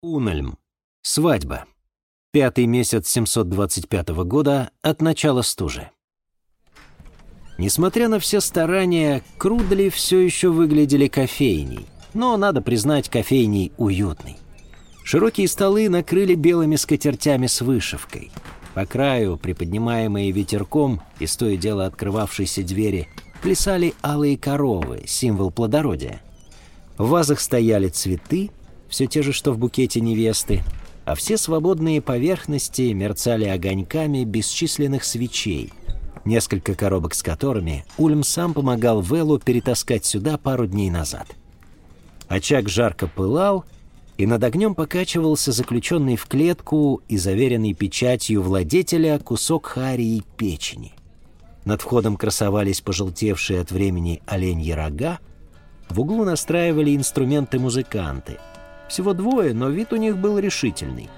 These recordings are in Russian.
Унельм. Свадьба. Пятый месяц 725 года от начала стужи. Несмотря на все старания, Крудли все еще выглядели кофейней. Но, надо признать, кофейней уютной. Широкие столы накрыли белыми скатертями с вышивкой. По краю, приподнимаемые ветерком и с то и дело открывавшейся двери, плясали алые коровы, символ плодородия. В вазах стояли цветы, все те же, что в букете невесты, а все свободные поверхности мерцали огоньками бесчисленных свечей, несколько коробок с которыми Ульм сам помогал Веллу перетаскать сюда пару дней назад. Очаг жарко пылал, и над огнем покачивался заключенный в клетку и заверенный печатью владетеля кусок харии печени. Над входом красовались пожелтевшие от времени оленьи рога, в углу настраивали инструменты музыканты — всего двое, но вид у них был решительный.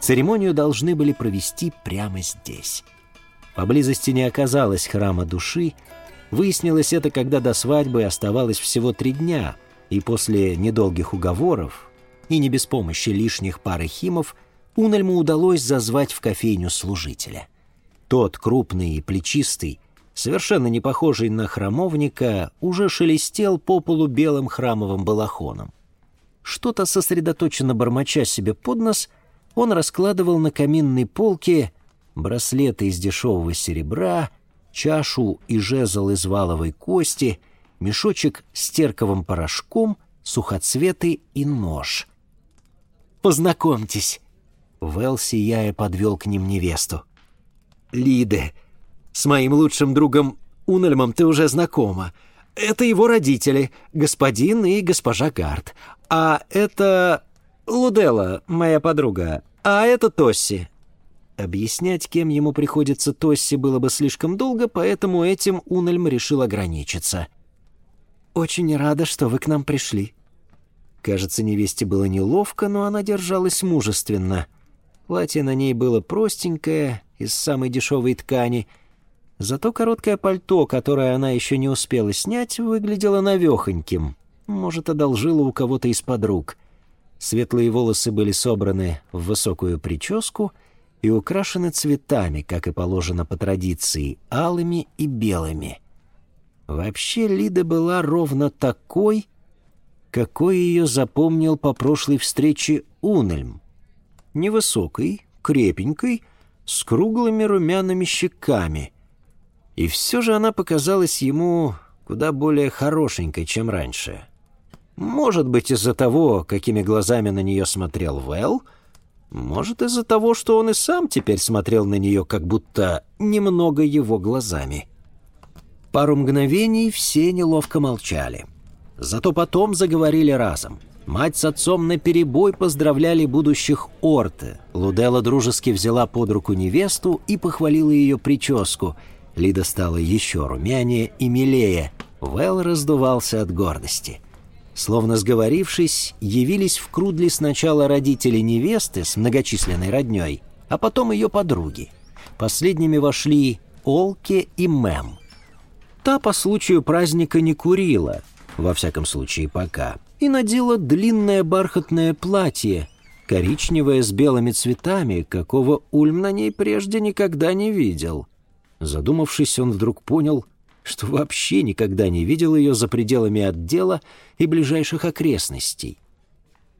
Церемонию должны были провести прямо здесь. Поблизости не оказалось храма души. Выяснилось это, когда до свадьбы оставалось всего три дня, и после недолгих уговоров, и не без помощи лишних пары химов, Унельму удалось зазвать в кофейню служителя. Тот, крупный и плечистый, совершенно не похожий на храмовника, уже шелестел по полу белым храмовым балахоном. Что-то сосредоточенно бормоча себе под нос, он раскладывал на каминной полке браслеты из дешевого серебра, чашу и жезл из валовой кости, мешочек с терковым порошком, сухоцветы и нож. «Познакомьтесь!» Вэл, сияя, подвел к ним невесту. «Лиде, с моим лучшим другом Унельмом ты уже знакома. Это его родители, господин и госпожа Гард. А это Лудела, моя подруга. А это Тосси. Объяснять, кем ему приходится Тосси, было бы слишком долго, поэтому этим Унельм решил ограничиться. «Очень рада, что вы к нам пришли». Кажется, невесте было неловко, но она держалась мужественно. Платье на ней было простенькое, из самой дешевой ткани — Зато короткое пальто, которое она еще не успела снять, выглядело навехоньким. Может, одолжила у кого-то из подруг. Светлые волосы были собраны в высокую прическу и украшены цветами, как и положено по традиции, алыми и белыми. Вообще Лида была ровно такой, какой ее запомнил по прошлой встрече Унельм. Невысокой, крепенькой, с круглыми румяными щеками — и все же она показалась ему куда более хорошенькой, чем раньше. Может быть, из-за того, какими глазами на нее смотрел Вэл, может, из-за того, что он и сам теперь смотрел на нее, как будто немного его глазами. Пару мгновений все неловко молчали. Зато потом заговорили разом. Мать с отцом наперебой поздравляли будущих Орты. Лудела дружески взяла под руку невесту и похвалила ее прическу — Лида стала еще румянее и милее. Вэл раздувался от гордости. Словно сговорившись, явились в Крудли сначала родители невесты с многочисленной родней, а потом ее подруги. Последними вошли Олке и Мэм. Та по случаю праздника не курила, во всяком случае пока, и надела длинное бархатное платье, коричневое с белыми цветами, какого Ульм на ней прежде никогда не видел. Задумавшись, он вдруг понял, что вообще никогда не видел ее за пределами отдела и ближайших окрестностей.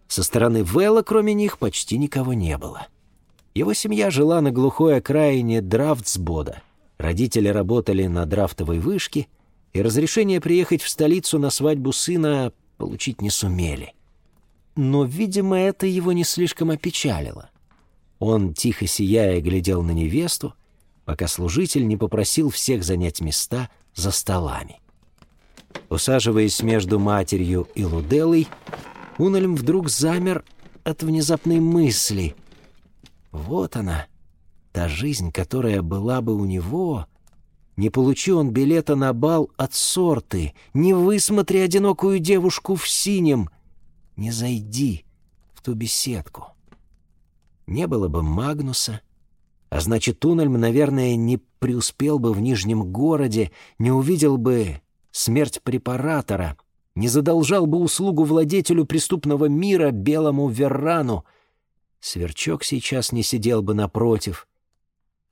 Со стороны Вэлла, кроме них, почти никого не было. Его семья жила на глухой окраине Драфтсбода. Родители работали на драфтовой вышке, и разрешение приехать в столицу на свадьбу сына получить не сумели. Но, видимо, это его не слишком опечалило. Он, тихо сияя, глядел на невесту, пока служитель не попросил всех занять места за столами. Усаживаясь между матерью и Луделой, Унельм вдруг замер от внезапной мысли. Вот она, та жизнь, которая была бы у него, не получи он билета на бал от сорты, не высмотри одинокую девушку в синем, не зайди в ту беседку. Не было бы Магнуса — а значит, Туннельм, наверное, не преуспел бы в Нижнем городе, не увидел бы смерть препаратора, не задолжал бы услугу владетелю преступного мира белому Веррану, Сверчок сейчас не сидел бы напротив,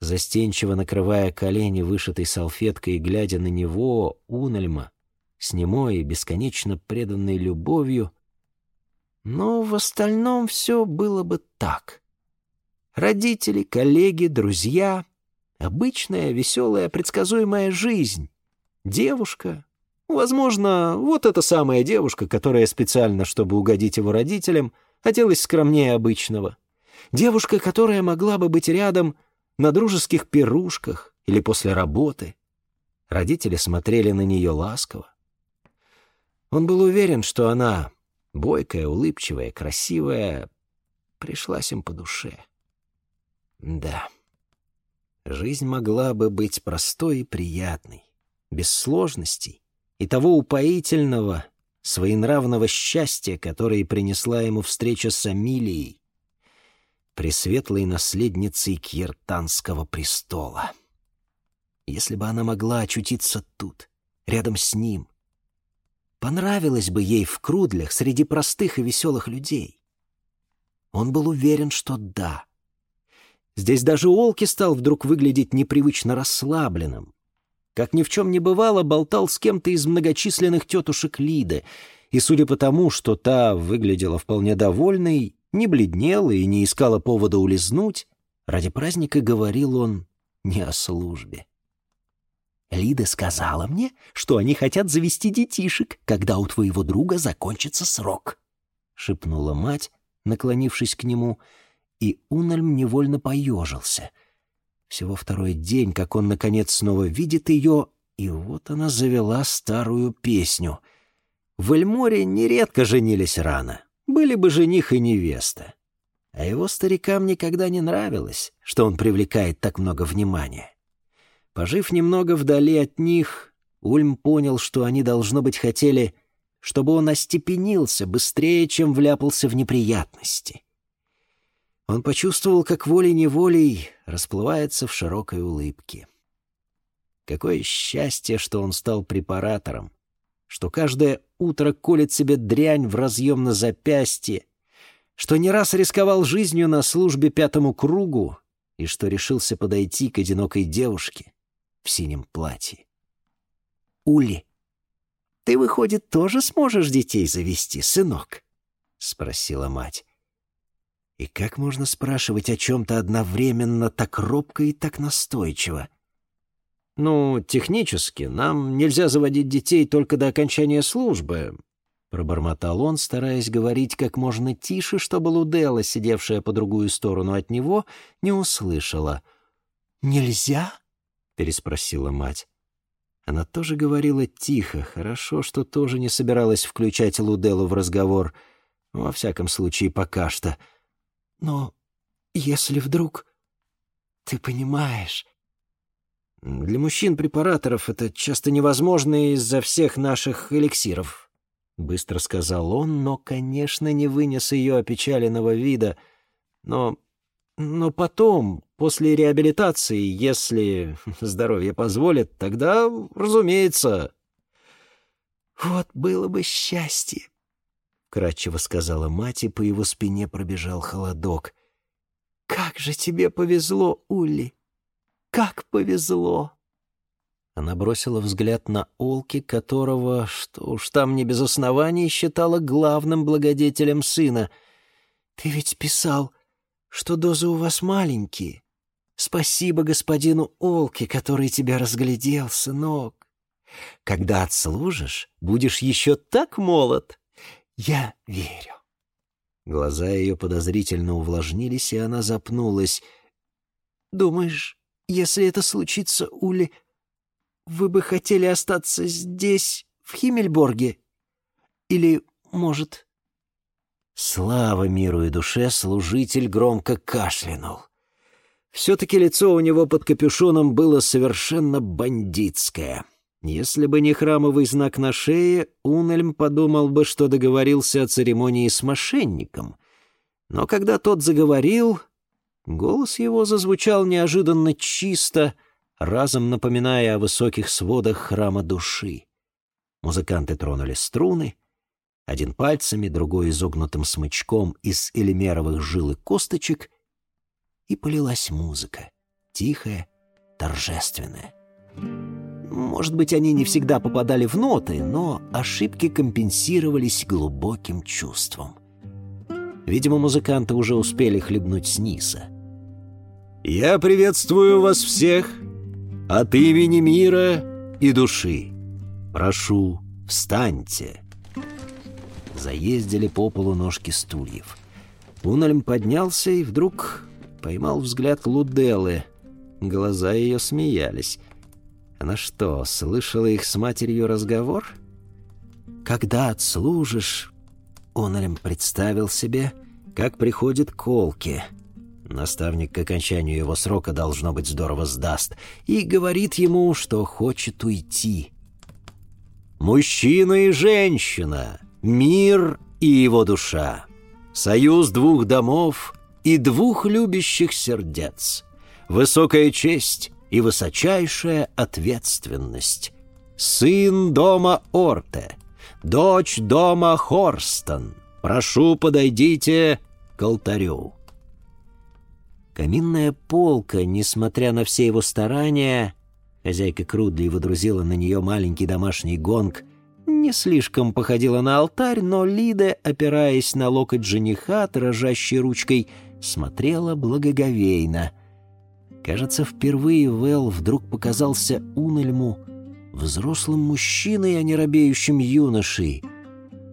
застенчиво накрывая колени вышитой салфеткой и глядя на него, Унельма, с немой и бесконечно преданной любовью. Но в остальном все было бы так. Родители, коллеги, друзья, обычная, веселая, предсказуемая жизнь. Девушка, возможно, вот эта самая девушка, которая специально, чтобы угодить его родителям, оделась скромнее обычного. Девушка, которая могла бы быть рядом — на дружеских пирушках или после работы. Родители смотрели на нее ласково. Он был уверен, что она, бойкая, улыбчивая, красивая, пришлась им по душе. Да, жизнь могла бы быть простой и приятной, без сложностей и того упоительного, своенравного счастья, которое принесла ему встреча с Амилией, пресветлой наследницей Кьертанского престола. Если бы она могла очутиться тут, рядом с ним, понравилось бы ей в Крудлях среди простых и веселых людей. Он был уверен, что да. Здесь даже Олки стал вдруг выглядеть непривычно расслабленным. Как ни в чем не бывало, болтал с кем-то из многочисленных тетушек Лиды, и, судя по тому, что та выглядела вполне довольной, не бледнела и не искала повода улизнуть. Ради праздника говорил он не о службе. Лида сказала мне, что они хотят завести детишек, когда у твоего друга закончится срок, — шепнула мать, наклонившись к нему, и Унальм невольно поежился. Всего второй день, как он, наконец, снова видит ее, и вот она завела старую песню. В Эльморе нередко женились рано, были бы жених и невеста. А его старикам никогда не нравилось, что он привлекает так много внимания. Пожив немного вдали от них, Ульм понял, что они, должно быть, хотели, чтобы он остепенился быстрее, чем вляпался в неприятности. Он почувствовал, как волей-неволей расплывается в широкой улыбке. Какое счастье, что он стал препаратором, что каждое утро колет себе дрянь в разъем на запястье, что не раз рисковал жизнью на службе пятому кругу и что решился подойти к одинокой девушке в синем платье. «Ули, ты, выходит, тоже сможешь детей завести, сынок?» — спросила мать. И как можно спрашивать о чем-то одновременно так робко и так настойчиво? — «Ну, технически, нам нельзя заводить детей только до окончания службы», — пробормотал он, стараясь говорить как можно тише, чтобы Лудела, сидевшая по другую сторону от него, не услышала. «Нельзя?» — переспросила мать. Она тоже говорила тихо, хорошо, что тоже не собиралась включать Луделу в разговор, во всяком случае, пока что. «Но если вдруг...» «Ты понимаешь...» Для мужчин-препараторов это часто невозможно из-за всех наших эликсиров», — быстро сказал он, но, конечно, не вынес ее опечаленного вида. «Но... но потом, после реабилитации, если здоровье позволит, тогда, разумеется...» «Вот было бы счастье!» — кратчево сказала мать, и по его спине пробежал холодок. «Как же тебе повезло, Улли!» Как повезло!» Она бросила взгляд на Олки, которого, что уж там не без оснований, считала главным благодетелем сына. «Ты ведь писал, что дозы у вас маленькие. Спасибо господину Олке, который тебя разглядел, сынок. Когда отслужишь, будешь еще так молод. Я верю». Глаза ее подозрительно увлажнились, и она запнулась. «Думаешь, если это случится, Ули, вы бы хотели остаться здесь, в Химмельборге? Или, может...» Слава миру и душе, служитель громко кашлянул. Все-таки лицо у него под капюшоном было совершенно бандитское. Если бы не храмовый знак на шее, Унельм подумал бы, что договорился о церемонии с мошенником. Но когда тот заговорил, Голос его зазвучал неожиданно чисто, разом напоминая о высоких сводах храма души. Музыканты тронули струны, один пальцами, другой изогнутым смычком из элемеровых жил и косточек, и полилась музыка, тихая, торжественная. Может быть, они не всегда попадали в ноты, но ошибки компенсировались глубоким чувством. Видимо, музыканты уже успели хлебнуть с низа. «Я приветствую вас всех от имени мира и души. Прошу, встаньте». Заездили по полу ножки стульев. Унальм поднялся и вдруг поймал взгляд Луделлы. Глаза ее смеялись. Она что, слышала их с матерью разговор? Когда отслужишь, Унальм представил себе, как приходит Колки. Наставник к окончанию его срока должно быть здорово сдаст и говорит ему, что хочет уйти. Мужчина и женщина, мир и его душа, союз двух домов и двух любящих сердец, высокая честь и высочайшая ответственность. Сын дома Орте, дочь дома Хорстон, прошу, подойдите к алтарю. Каминная полка, несмотря на все его старания, хозяйка Крудли выдрузила на нее маленький домашний гонг, не слишком походила на алтарь, но Лида, опираясь на локоть жениха, дрожащей ручкой, смотрела благоговейно. Кажется, впервые Вэл вдруг показался Унельму взрослым мужчиной, а не робеющим юношей.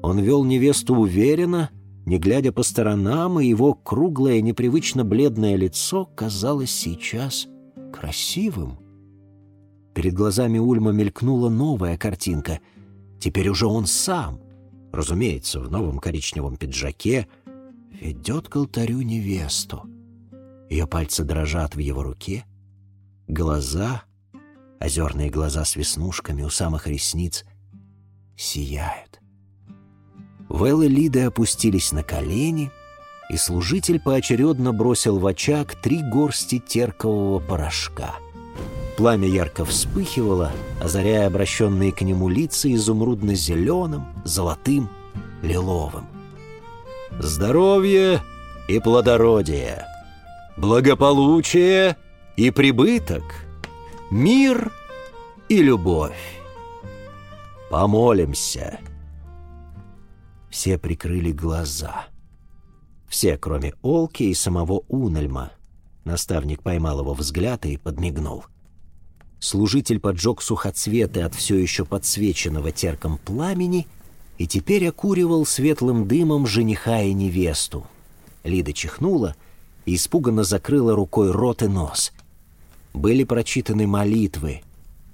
Он вел невесту уверенно, не глядя по сторонам, и его круглое, непривычно бледное лицо казалось сейчас красивым. Перед глазами Ульма мелькнула новая картинка. Теперь уже он сам, разумеется, в новом коричневом пиджаке, ведет к алтарю невесту. Ее пальцы дрожат в его руке. Глаза, озерные глаза с веснушками у самых ресниц, сияют. Вэл и Лида опустились на колени, и служитель поочередно бросил в очаг три горсти теркового порошка. Пламя ярко вспыхивало, озаряя обращенные к нему лица изумрудно-зеленым, золотым, лиловым. «Здоровье и плодородие, благополучие и прибыток, мир и любовь. Помолимся». Все прикрыли глаза. Все, кроме Олки и самого Унельма. Наставник поймал его взгляд и подмигнул. Служитель поджег сухоцветы от все еще подсвеченного терком пламени и теперь окуривал светлым дымом жениха и невесту. Лида чихнула и испуганно закрыла рукой рот и нос. Были прочитаны молитвы,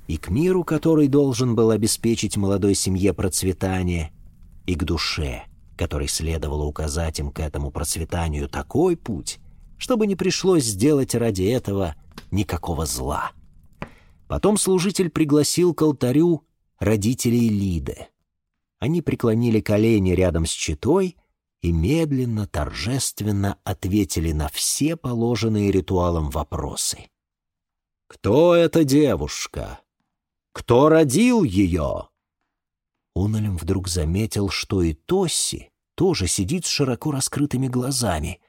и к миру, который должен был обеспечить молодой семье процветание, и к душе, которой следовало указать им к этому процветанию такой путь, чтобы не пришлось сделать ради этого никакого зла. Потом служитель пригласил к алтарю родителей Лиды. Они преклонили колени рядом с читой и медленно, торжественно ответили на все положенные ритуалом вопросы. «Кто эта девушка? Кто родил ее?» Унолем вдруг заметил, что и Тосси тоже сидит с широко раскрытыми глазами.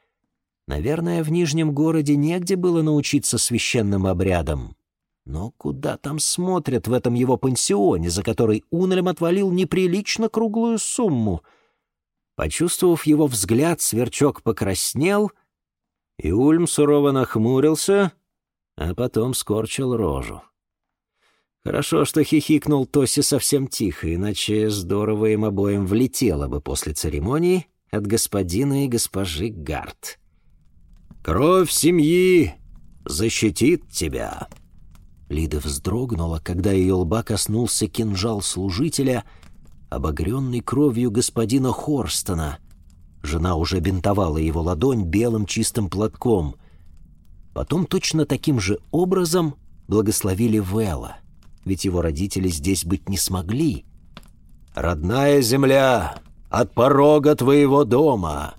Наверное, в Нижнем городе негде было научиться священным обрядам. Но куда там смотрят в этом его пансионе, за который Унолем отвалил неприлично круглую сумму? Почувствовав его взгляд, сверчок покраснел, и Ульм сурово нахмурился, а потом скорчил рожу. Хорошо, что хихикнул Тоси совсем тихо, иначе здорово им обоим влетело бы после церемонии от господина и госпожи Гарт. «Кровь семьи защитит тебя!» Лида вздрогнула, когда ее лба коснулся кинжал служителя, обогренный кровью господина Хорстона. Жена уже бинтовала его ладонь белым чистым платком. Потом точно таким же образом благословили Вэлла ведь его родители здесь быть не смогли. «Родная земля, от порога твоего дома!»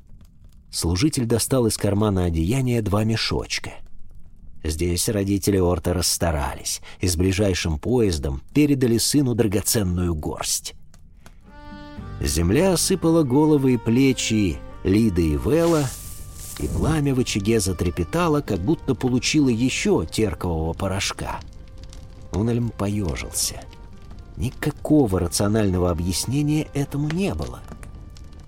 Служитель достал из кармана одеяния два мешочка. Здесь родители Орта расстарались и с ближайшим поездом передали сыну драгоценную горсть. Земля осыпала головы и плечи Лиды и Вела, и пламя в очаге затрепетало, как будто получило еще теркового порошка. Унельм поежился. Никакого рационального объяснения этому не было.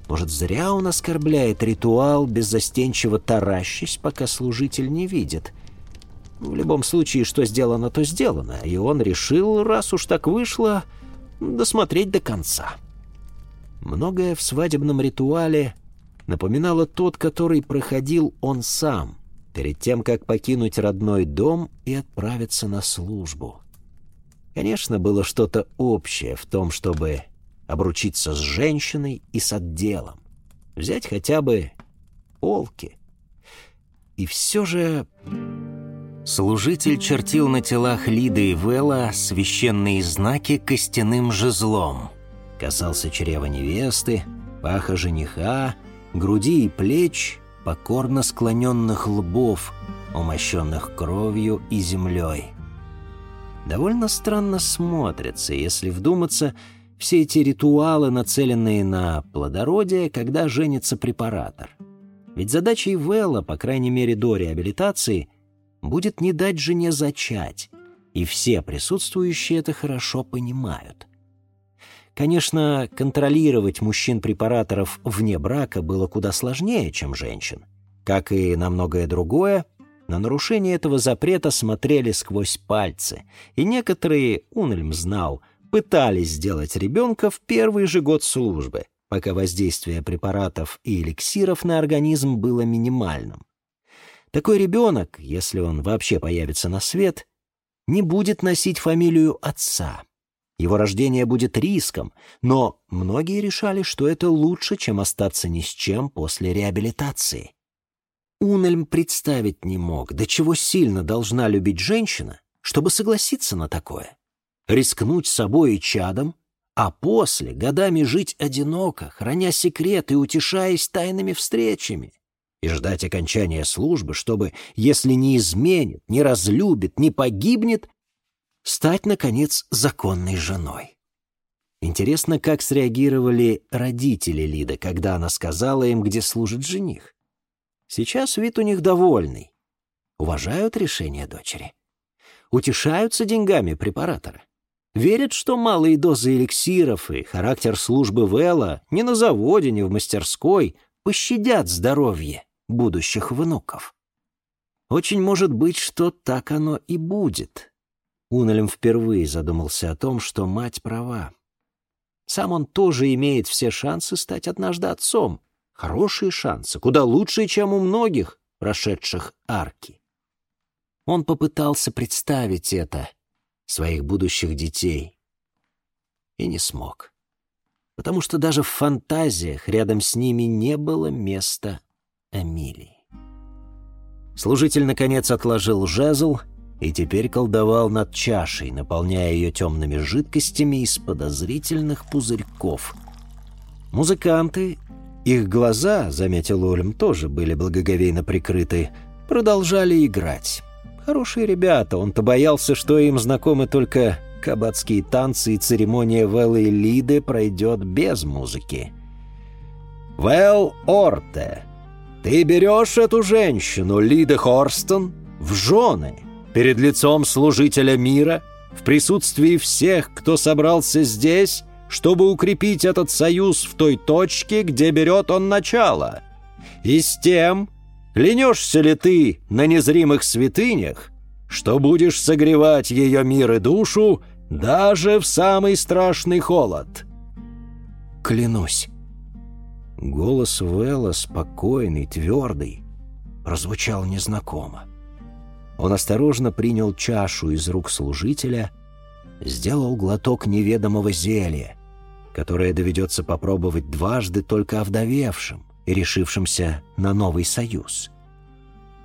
Может, зря он оскорбляет ритуал, беззастенчиво таращись, пока служитель не видит. В любом случае, что сделано, то сделано, и он решил, раз уж так вышло, досмотреть до конца. Многое в свадебном ритуале напоминало тот, который проходил он сам, перед тем, как покинуть родной дом и отправиться на службу. Конечно, было что-то общее в том, чтобы обручиться с женщиной и с отделом. Взять хотя бы полки. И все же... Служитель чертил на телах Лиды и Вела священные знаки костяным жезлом. Касался чрева невесты, паха жениха, груди и плеч, покорно склоненных лбов, умощенных кровью и землей. Довольно странно смотрится, если вдуматься, все эти ритуалы, нацеленные на плодородие, когда женится препаратор. Ведь задачей Вэлла, по крайней мере до реабилитации, будет не дать жене зачать, и все присутствующие это хорошо понимают. Конечно, контролировать мужчин-препараторов вне брака было куда сложнее, чем женщин. Как и на многое другое, на нарушение этого запрета смотрели сквозь пальцы, и некоторые, Унельм знал, пытались сделать ребенка в первый же год службы, пока воздействие препаратов и эликсиров на организм было минимальным. Такой ребенок, если он вообще появится на свет, не будет носить фамилию отца. Его рождение будет риском, но многие решали, что это лучше, чем остаться ни с чем после реабилитации. Унельм представить не мог, до чего сильно должна любить женщина, чтобы согласиться на такое. Рискнуть собой и чадом, а после годами жить одиноко, храня секреты и утешаясь тайными встречами и ждать окончания службы, чтобы, если не изменит, не разлюбит, не погибнет, стать, наконец, законной женой. Интересно, как среагировали родители Лиды, когда она сказала им, где служит жених. Сейчас вид у них довольный. Уважают решение дочери. Утешаются деньгами препаратора. Верят, что малые дозы эликсиров и характер службы Вэлла ни на заводе, ни в мастерской пощадят здоровье будущих внуков. Очень может быть, что так оно и будет. Унелем впервые задумался о том, что мать права. Сам он тоже имеет все шансы стать однажды отцом. Хорошие шансы, куда лучшие, чем у многих, прошедших арки. Он попытался представить это, своих будущих детей, и не смог. Потому что даже в фантазиях рядом с ними не было места Эмилии. Служитель, наконец, отложил жезл и теперь колдовал над чашей, наполняя ее темными жидкостями из подозрительных пузырьков. Музыканты, их глаза, заметил Ольм, тоже были благоговейно прикрыты, продолжали играть. Хорошие ребята, он-то боялся, что им знакомы только кабацкие танцы и церемония Вэллы и Лиды пройдет без музыки. «Вэл Орте», ты берешь эту женщину, Лида Хорстон, в жены, перед лицом служителя мира, в присутствии всех, кто собрался здесь, чтобы укрепить этот союз в той точке, где берет он начало. И с тем, клянешься ли ты на незримых святынях, что будешь согревать ее мир и душу даже в самый страшный холод? Клянусь. Голос Вэлла, спокойный, твердый, прозвучал незнакомо. Он осторожно принял чашу из рук служителя, сделал глоток неведомого зелья, которое доведется попробовать дважды только овдовевшим и решившимся на новый союз.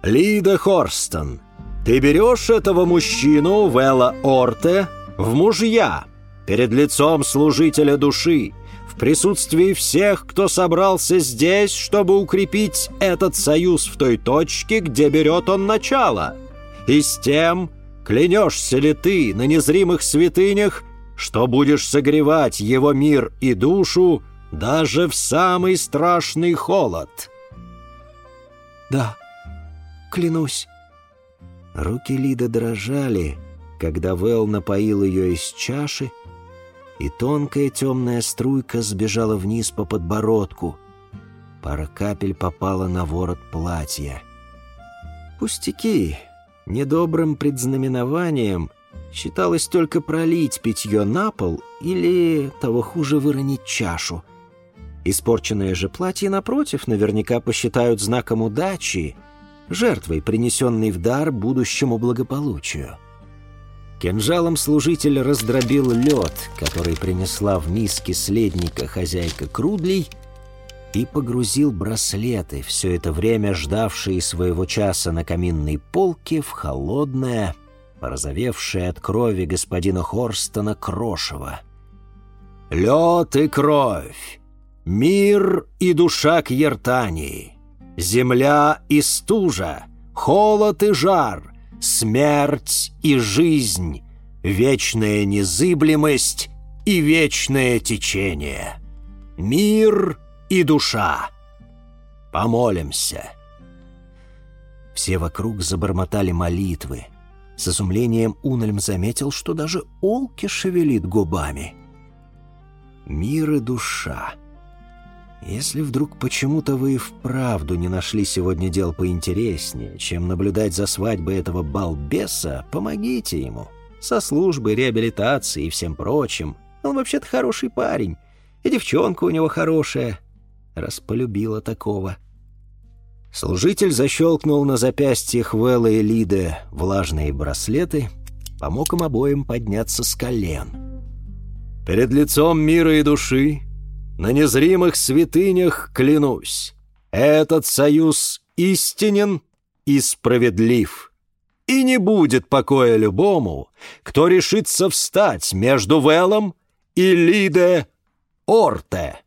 «Лида Хорстон, ты берешь этого мужчину, Вэлла Орте, в мужья перед лицом служителя души, в присутствии всех, кто собрался здесь, чтобы укрепить этот союз в той точке, где берет он начало. И с тем, клянешься ли ты на незримых святынях, что будешь согревать его мир и душу даже в самый страшный холод?» «Да, клянусь». Руки Лиды дрожали, когда Вэл напоил ее из чаши, и тонкая темная струйка сбежала вниз по подбородку. Пара капель попала на ворот платья. Пустяки. Недобрым предзнаменованием считалось только пролить питье на пол или, того хуже, выронить чашу. Испорченное же платье, напротив, наверняка посчитают знаком удачи, жертвой, принесенной в дар будущему благополучию. Кинжалом служитель раздробил лед, который принесла в миске следника хозяйка Крудлей, и погрузил браслеты, все это время ждавшие своего часа на каминной полке, в холодное, порозовевшее от крови господина Хорстона крошево. «Лед и кровь! Мир и душа к Ертании! Земля и стужа! Холод и жар!» смерть и жизнь, вечная незыблемость и вечное течение, мир и душа. Помолимся». Все вокруг забормотали молитвы. С изумлением Унельм заметил, что даже Олки шевелит губами. «Мир и душа», если вдруг почему-то вы и вправду не нашли сегодня дел поинтереснее, чем наблюдать за свадьбой этого балбеса, помогите ему. Со службой, реабилитацией и всем прочим. Он вообще-то хороший парень. И девчонка у него хорошая. Раз полюбила такого. Служитель защелкнул на запястьях Вэлла и Лиды влажные браслеты, помог им обоим подняться с колен. «Перед лицом мира и души на незримых святынях клянусь, этот союз истинен и справедлив. И не будет покоя любому, кто решится встать между Велом и Лиде Орте.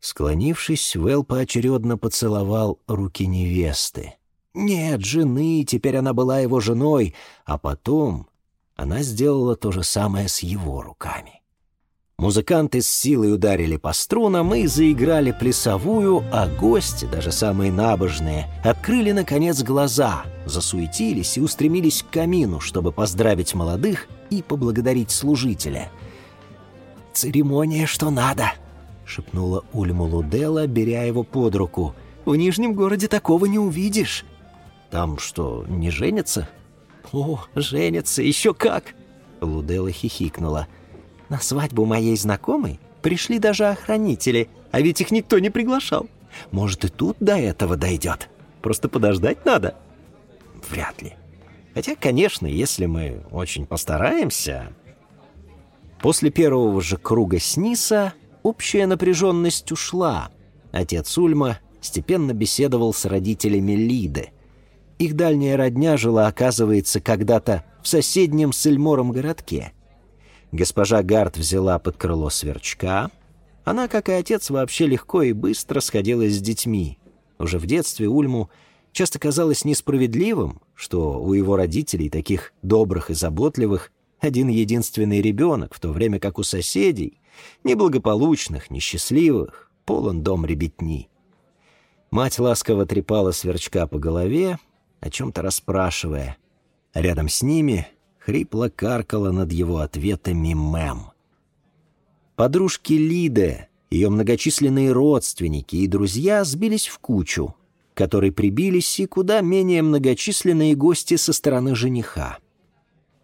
Склонившись, Вэл поочередно поцеловал руки невесты. Нет, жены, теперь она была его женой, а потом она сделала то же самое с его руками. Музыканты с силой ударили по струнам и заиграли плясовую, а гости, даже самые набожные, открыли, наконец, глаза, засуетились и устремились к камину, чтобы поздравить молодых и поблагодарить служителя. «Церемония, что надо!» — шепнула Ульму Лудела, беря его под руку. «В Нижнем городе такого не увидишь!» «Там что, не женятся?» «О, женятся, еще как!» Лудела хихикнула. — на свадьбу моей знакомой пришли даже охранители, а ведь их никто не приглашал. Может, и тут до этого дойдет. Просто подождать надо. Вряд ли. Хотя, конечно, если мы очень постараемся... После первого же круга СНИСа общая напряженность ушла. Отец Ульма степенно беседовал с родителями Лиды. Их дальняя родня жила, оказывается, когда-то в соседнем с Эльмором городке — Госпожа Гард взяла под крыло сверчка. Она, как и отец, вообще легко и быстро сходилась с детьми. Уже в детстве Ульму часто казалось несправедливым, что у его родителей, таких добрых и заботливых, один единственный ребенок, в то время как у соседей, неблагополучных, несчастливых, полон дом ребятни. Мать ласково трепала сверчка по голове, о чем-то расспрашивая. Рядом с ними хрипло каркала над его ответами Мэм. Подружки Лиды, ее многочисленные родственники и друзья сбились в кучу, которой прибились и куда менее многочисленные гости со стороны жениха.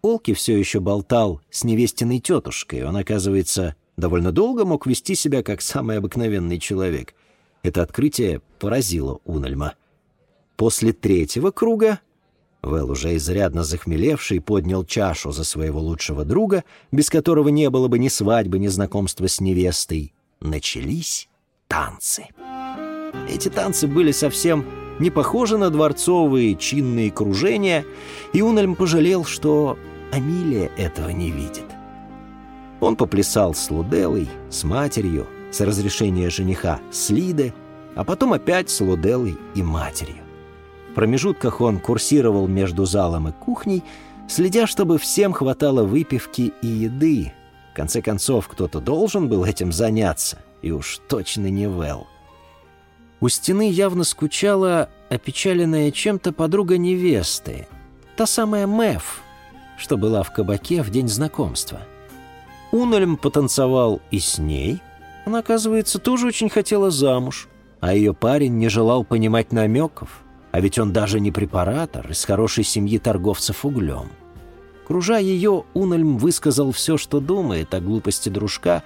Олки все еще болтал с невестиной тетушкой. Он, оказывается, довольно долго мог вести себя как самый обыкновенный человек. Это открытие поразило Унельма. После третьего круга Вэл, уже изрядно захмелевший, поднял чашу за своего лучшего друга, без которого не было бы ни свадьбы, ни знакомства с невестой. Начались танцы. Эти танцы были совсем не похожи на дворцовые чинные кружения, и Унельм пожалел, что Амилия этого не видит. Он поплясал с Луделой, с матерью, с разрешения жениха с Лиды, а потом опять с Луделой и матерью промежутках он курсировал между залом и кухней, следя, чтобы всем хватало выпивки и еды, конце концов, кто-то должен был этим заняться, и уж точно не Вэл. У стены явно скучала опечаленная чем-то подруга невесты, та самая Мэв, что была в кабаке в день знакомства. Унельм потанцевал и с ней. Она, оказывается, тоже очень хотела замуж, а ее парень не желал понимать намеков, а ведь он даже не препаратор из хорошей семьи торговцев углем. Кружа ее, Унельм высказал все, что думает о глупости дружка,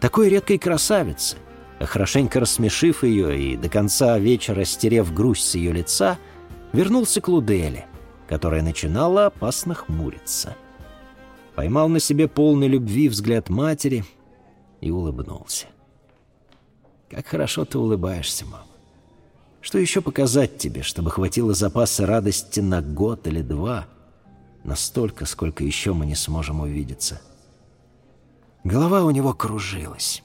такой редкой красавицы. А хорошенько рассмешив ее и до конца вечера стерев грусть с ее лица, вернулся к Луделе, которая начинала опасно хмуриться. Поймал на себе полный любви взгляд матери и улыбнулся. «Как хорошо ты улыбаешься, мама. Что еще показать тебе, чтобы хватило запаса радости на год или два?» Настолько, сколько еще мы не сможем увидеться. Голова у него кружилась.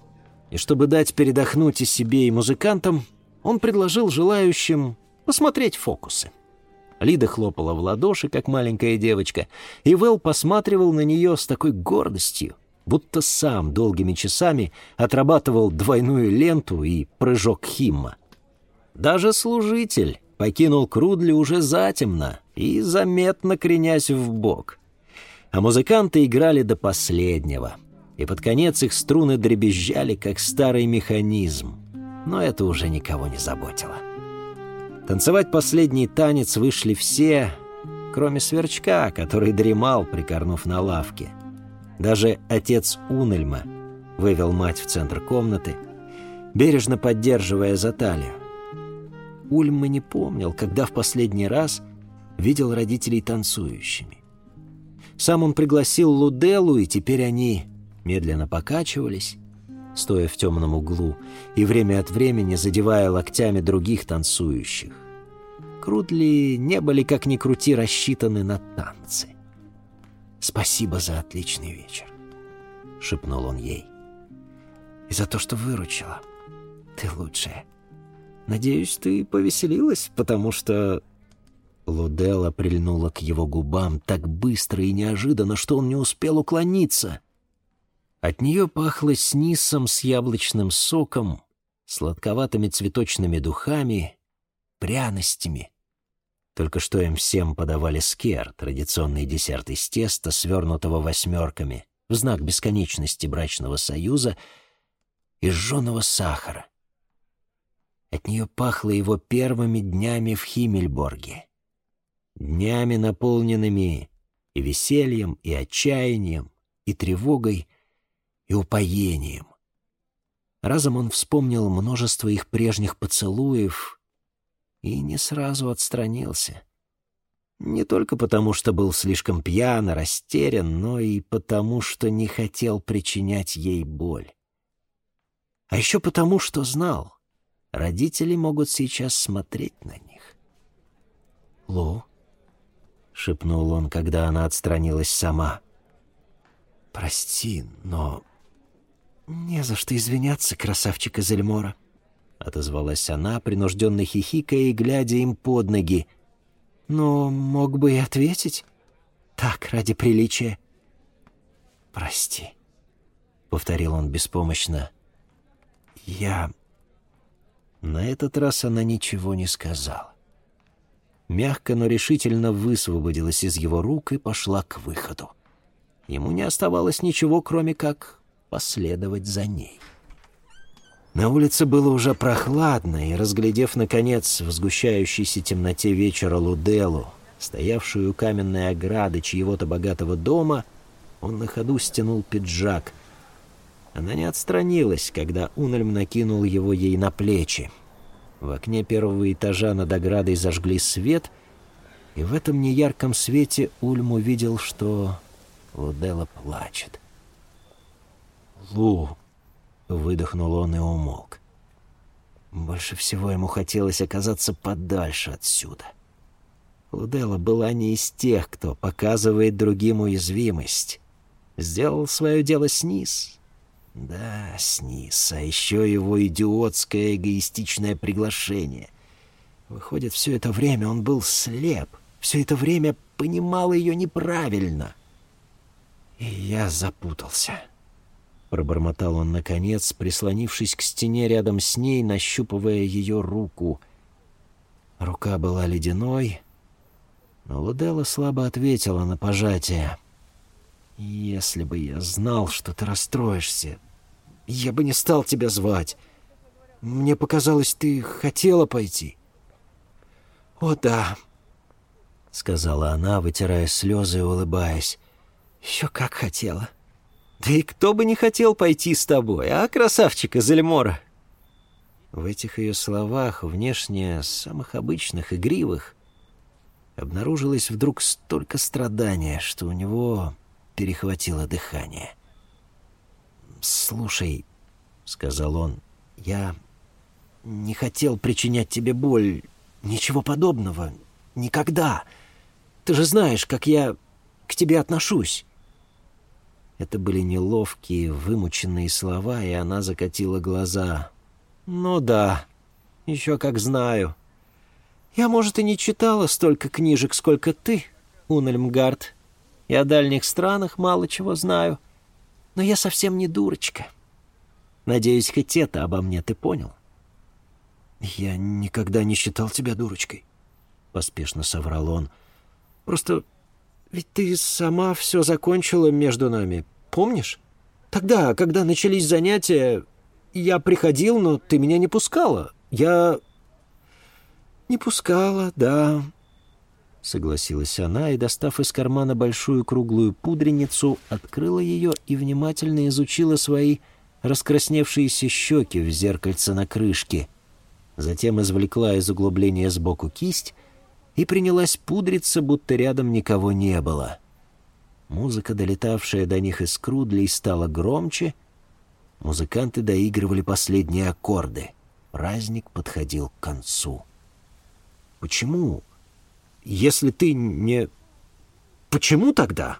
И чтобы дать передохнуть и себе, и музыкантам, он предложил желающим посмотреть фокусы. Лида хлопала в ладоши, как маленькая девочка, и Вэл посматривал на нее с такой гордостью, будто сам долгими часами отрабатывал двойную ленту и прыжок Химма. Даже служитель покинул Крудли уже затемно и заметно кренясь в бок. А музыканты играли до последнего, и под конец их струны дребезжали, как старый механизм. Но это уже никого не заботило. Танцевать последний танец вышли все, кроме Сверчка, который дремал, прикорнув на лавке. Даже отец Унельма вывел мать в центр комнаты, бережно поддерживая за талию. Ульма не помнил, когда в последний раз видел родителей танцующими. Сам он пригласил Луделу, и теперь они медленно покачивались, стоя в темном углу и время от времени задевая локтями других танцующих. Крудли не были, как ни крути, рассчитаны на танцы. «Спасибо за отличный вечер», — шепнул он ей. «И за то, что выручила. Ты лучшая». Надеюсь, ты повеселилась, потому что...» Лудела прильнула к его губам так быстро и неожиданно, что он не успел уклониться. От нее пахло снисом с яблочным соком, сладковатыми цветочными духами, пряностями. Только что им всем подавали скер, традиционный десерт из теста, свернутого восьмерками, в знак бесконечности брачного союза, и жженого сахара — от нее пахло его первыми днями в Химмельборге. Днями, наполненными и весельем, и отчаянием, и тревогой, и упоением. Разом он вспомнил множество их прежних поцелуев и не сразу отстранился. Не только потому, что был слишком пьян и растерян, но и потому, что не хотел причинять ей боль. А еще потому, что знал — Родители могут сейчас смотреть на них. «Лу», — шепнул он, когда она отстранилась сама, — «прости, но...» «Не за что извиняться, красавчик из Эльмора», — отозвалась она, принужденно хихикая и глядя им под ноги. «Но мог бы и ответить. Так, ради приличия». «Прости», — повторил он беспомощно. «Я на этот раз она ничего не сказала. Мягко, но решительно высвободилась из его рук и пошла к выходу. Ему не оставалось ничего, кроме как последовать за ней. На улице было уже прохладно, и, разглядев, наконец, в сгущающейся темноте вечера Луделу, стоявшую у каменной ограды чьего-то богатого дома, он на ходу стянул пиджак — она не отстранилась, когда Унельм накинул его ей на плечи. В окне первого этажа над оградой зажгли свет, и в этом неярком свете Ульм увидел, что Лудела плачет. «Лу!» — выдохнул он и умолк. Больше всего ему хотелось оказаться подальше отсюда. Лудела была не из тех, кто показывает другим уязвимость. Сделал свое дело снизь, да, снис, а еще его идиотское эгоистичное приглашение. Выходит, все это время он был слеп, все это время понимал ее неправильно. И я запутался. — пробормотал он наконец, прислонившись к стене рядом с ней, нащупывая ее руку. Рука была ледяной, но Луделла слабо ответила на пожатие. «Если бы я знал, что ты расстроишься, я бы не стал тебя звать. Мне показалось, ты хотела пойти». «О, да», — сказала она, вытирая слезы и улыбаясь. «Еще как хотела». «Да и кто бы не хотел пойти с тобой, а, красавчик из Эльмора?» В этих ее словах, внешне самых обычных, игривых, обнаружилось вдруг столько страдания, что у него перехватило дыхание. «Слушай», — сказал он, — «я не хотел причинять тебе боль. Ничего подобного. Никогда. Ты же знаешь, как я к тебе отношусь». Это были неловкие, вымученные слова, и она закатила глаза. «Ну да, еще как знаю. Я, может, и не читала столько книжек, сколько ты, Унельмгард, и о дальних странах мало чего знаю, но я совсем не дурочка. Надеюсь, хоть это обо мне ты понял?» «Я никогда не считал тебя дурочкой», — поспешно соврал он. «Просто ведь ты сама все закончила между нами, помнишь? Тогда, когда начались занятия, я приходил, но ты меня не пускала. Я... Не пускала, да, согласилась она и, достав из кармана большую круглую пудреницу, открыла ее и внимательно изучила свои раскрасневшиеся щеки в зеркальце на крышке. Затем извлекла из углубления сбоку кисть и принялась пудриться, будто рядом никого не было. Музыка, долетавшая до них из крудлей, стала громче. Музыканты доигрывали последние аккорды. Праздник подходил к концу. «Почему? Если ты не... Почему тогда?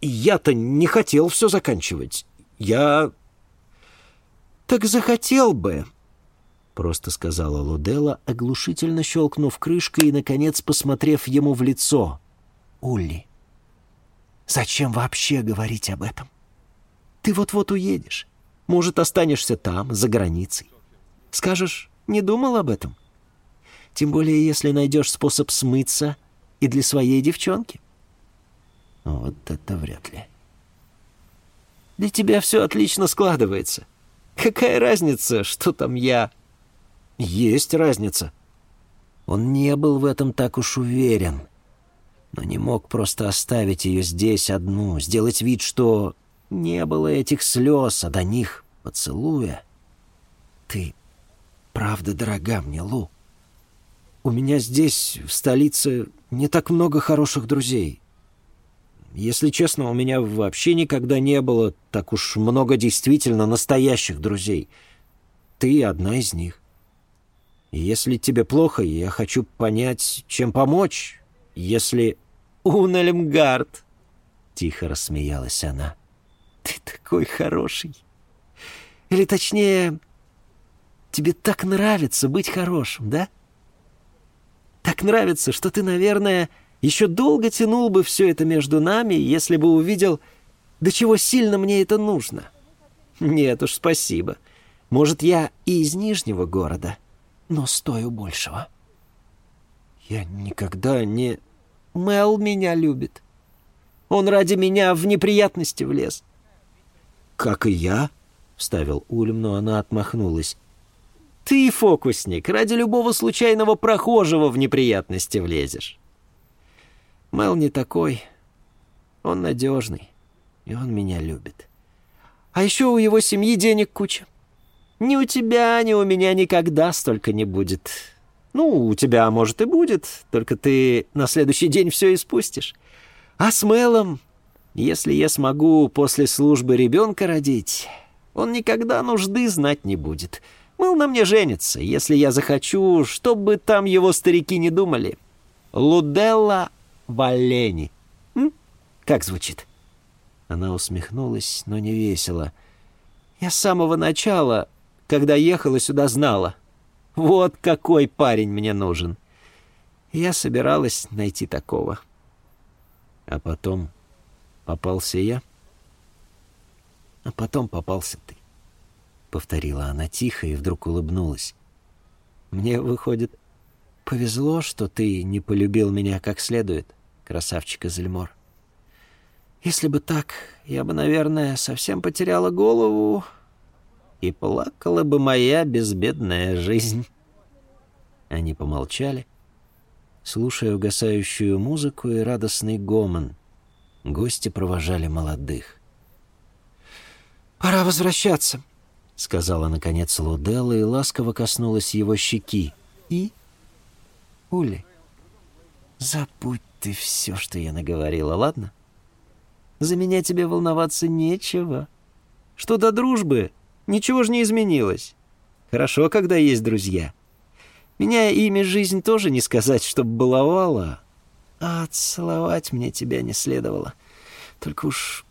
Я-то не хотел все заканчивать. Я... Так захотел бы, — просто сказала Лудела, оглушительно щелкнув крышкой и, наконец, посмотрев ему в лицо. «Улли, зачем вообще говорить об этом? Ты вот-вот уедешь. Может, останешься там, за границей. Скажешь, не думал об этом? Тем более, если найдешь способ смыться и для своей девчонки». «Вот это вряд ли». «Для тебя все отлично складывается. Какая разница, что там я?» Есть разница. Он не был в этом так уж уверен, но не мог просто оставить ее здесь одну, сделать вид, что не было этих слез, а до них поцелуя. Ты правда дорога мне, Лу. У меня здесь, в столице, не так много хороших друзей. Если честно, у меня вообще никогда не было так уж много действительно настоящих друзей. Ты одна из них если тебе плохо, я хочу понять, чем помочь. Если... Унельмгард!» Тихо рассмеялась она. «Ты такой хороший. Или точнее, тебе так нравится быть хорошим, да? Так нравится, что ты, наверное, еще долго тянул бы все это между нами, если бы увидел, до чего сильно мне это нужно. Нет уж, спасибо. Может, я и из Нижнего города, но стою большего. Я никогда не... Мел меня любит. Он ради меня в неприятности влез. «Как и я», — вставил Ульм, но она отмахнулась. «Ты, фокусник, ради любого случайного прохожего в неприятности влезешь». Мел не такой. Он надежный, и он меня любит. А еще у его семьи денег куча. Ни у тебя, ни у меня никогда столько не будет. Ну, у тебя, может, и будет, только ты на следующий день все испустишь. А с Мелом, если я смогу после службы ребенка родить, он никогда нужды знать не будет. Мэл на мне женится, если я захочу, чтобы там его старики не думали. Луделла Валени. М? Как звучит?» Она усмехнулась, но не весело. «Я с самого начала когда ехала сюда, знала. Вот какой парень мне нужен. Я собиралась найти такого. А потом попался я. А потом попался ты. Повторила она тихо и вдруг улыбнулась. Мне, выходит, повезло, что ты не полюбил меня как следует, красавчик Эзельмор. Если бы так, я бы, наверное, совсем потеряла голову и плакала бы моя безбедная жизнь. Они помолчали, слушая угасающую музыку и радостный гомон. Гости провожали молодых. «Пора возвращаться», — сказала, наконец, Луделла и ласково коснулась его щеки. «И? Ули, забудь ты все, что я наговорила, ладно?» За меня тебе волноваться нечего. Что до дружбы, ничего же не изменилось. Хорошо, когда есть друзья. Меня имя жизнь тоже не сказать, чтоб баловала, а целовать мне тебя не следовало. Только уж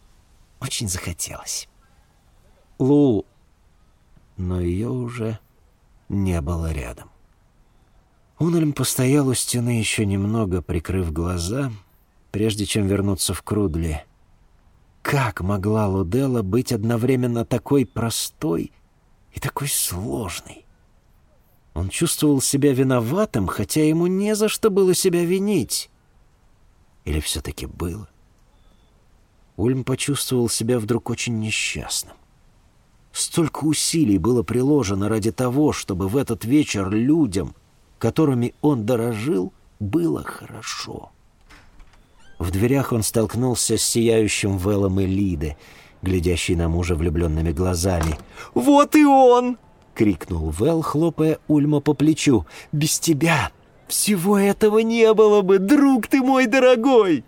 очень захотелось. Лул, но ее уже не было рядом. Унельм постоял у стены еще немного, прикрыв глаза, прежде чем вернуться в Крудли — как могла Луделла быть одновременно такой простой и такой сложной? Он чувствовал себя виноватым, хотя ему не за что было себя винить. Или все-таки было? Ульм почувствовал себя вдруг очень несчастным. Столько усилий было приложено ради того, чтобы в этот вечер людям, которыми он дорожил, было хорошо. В дверях он столкнулся с сияющим Велом Элиды, глядящей на мужа влюбленными глазами. «Вот и он!» — крикнул Вэл, хлопая Ульма по плечу. «Без тебя всего этого не было бы, друг ты мой дорогой!»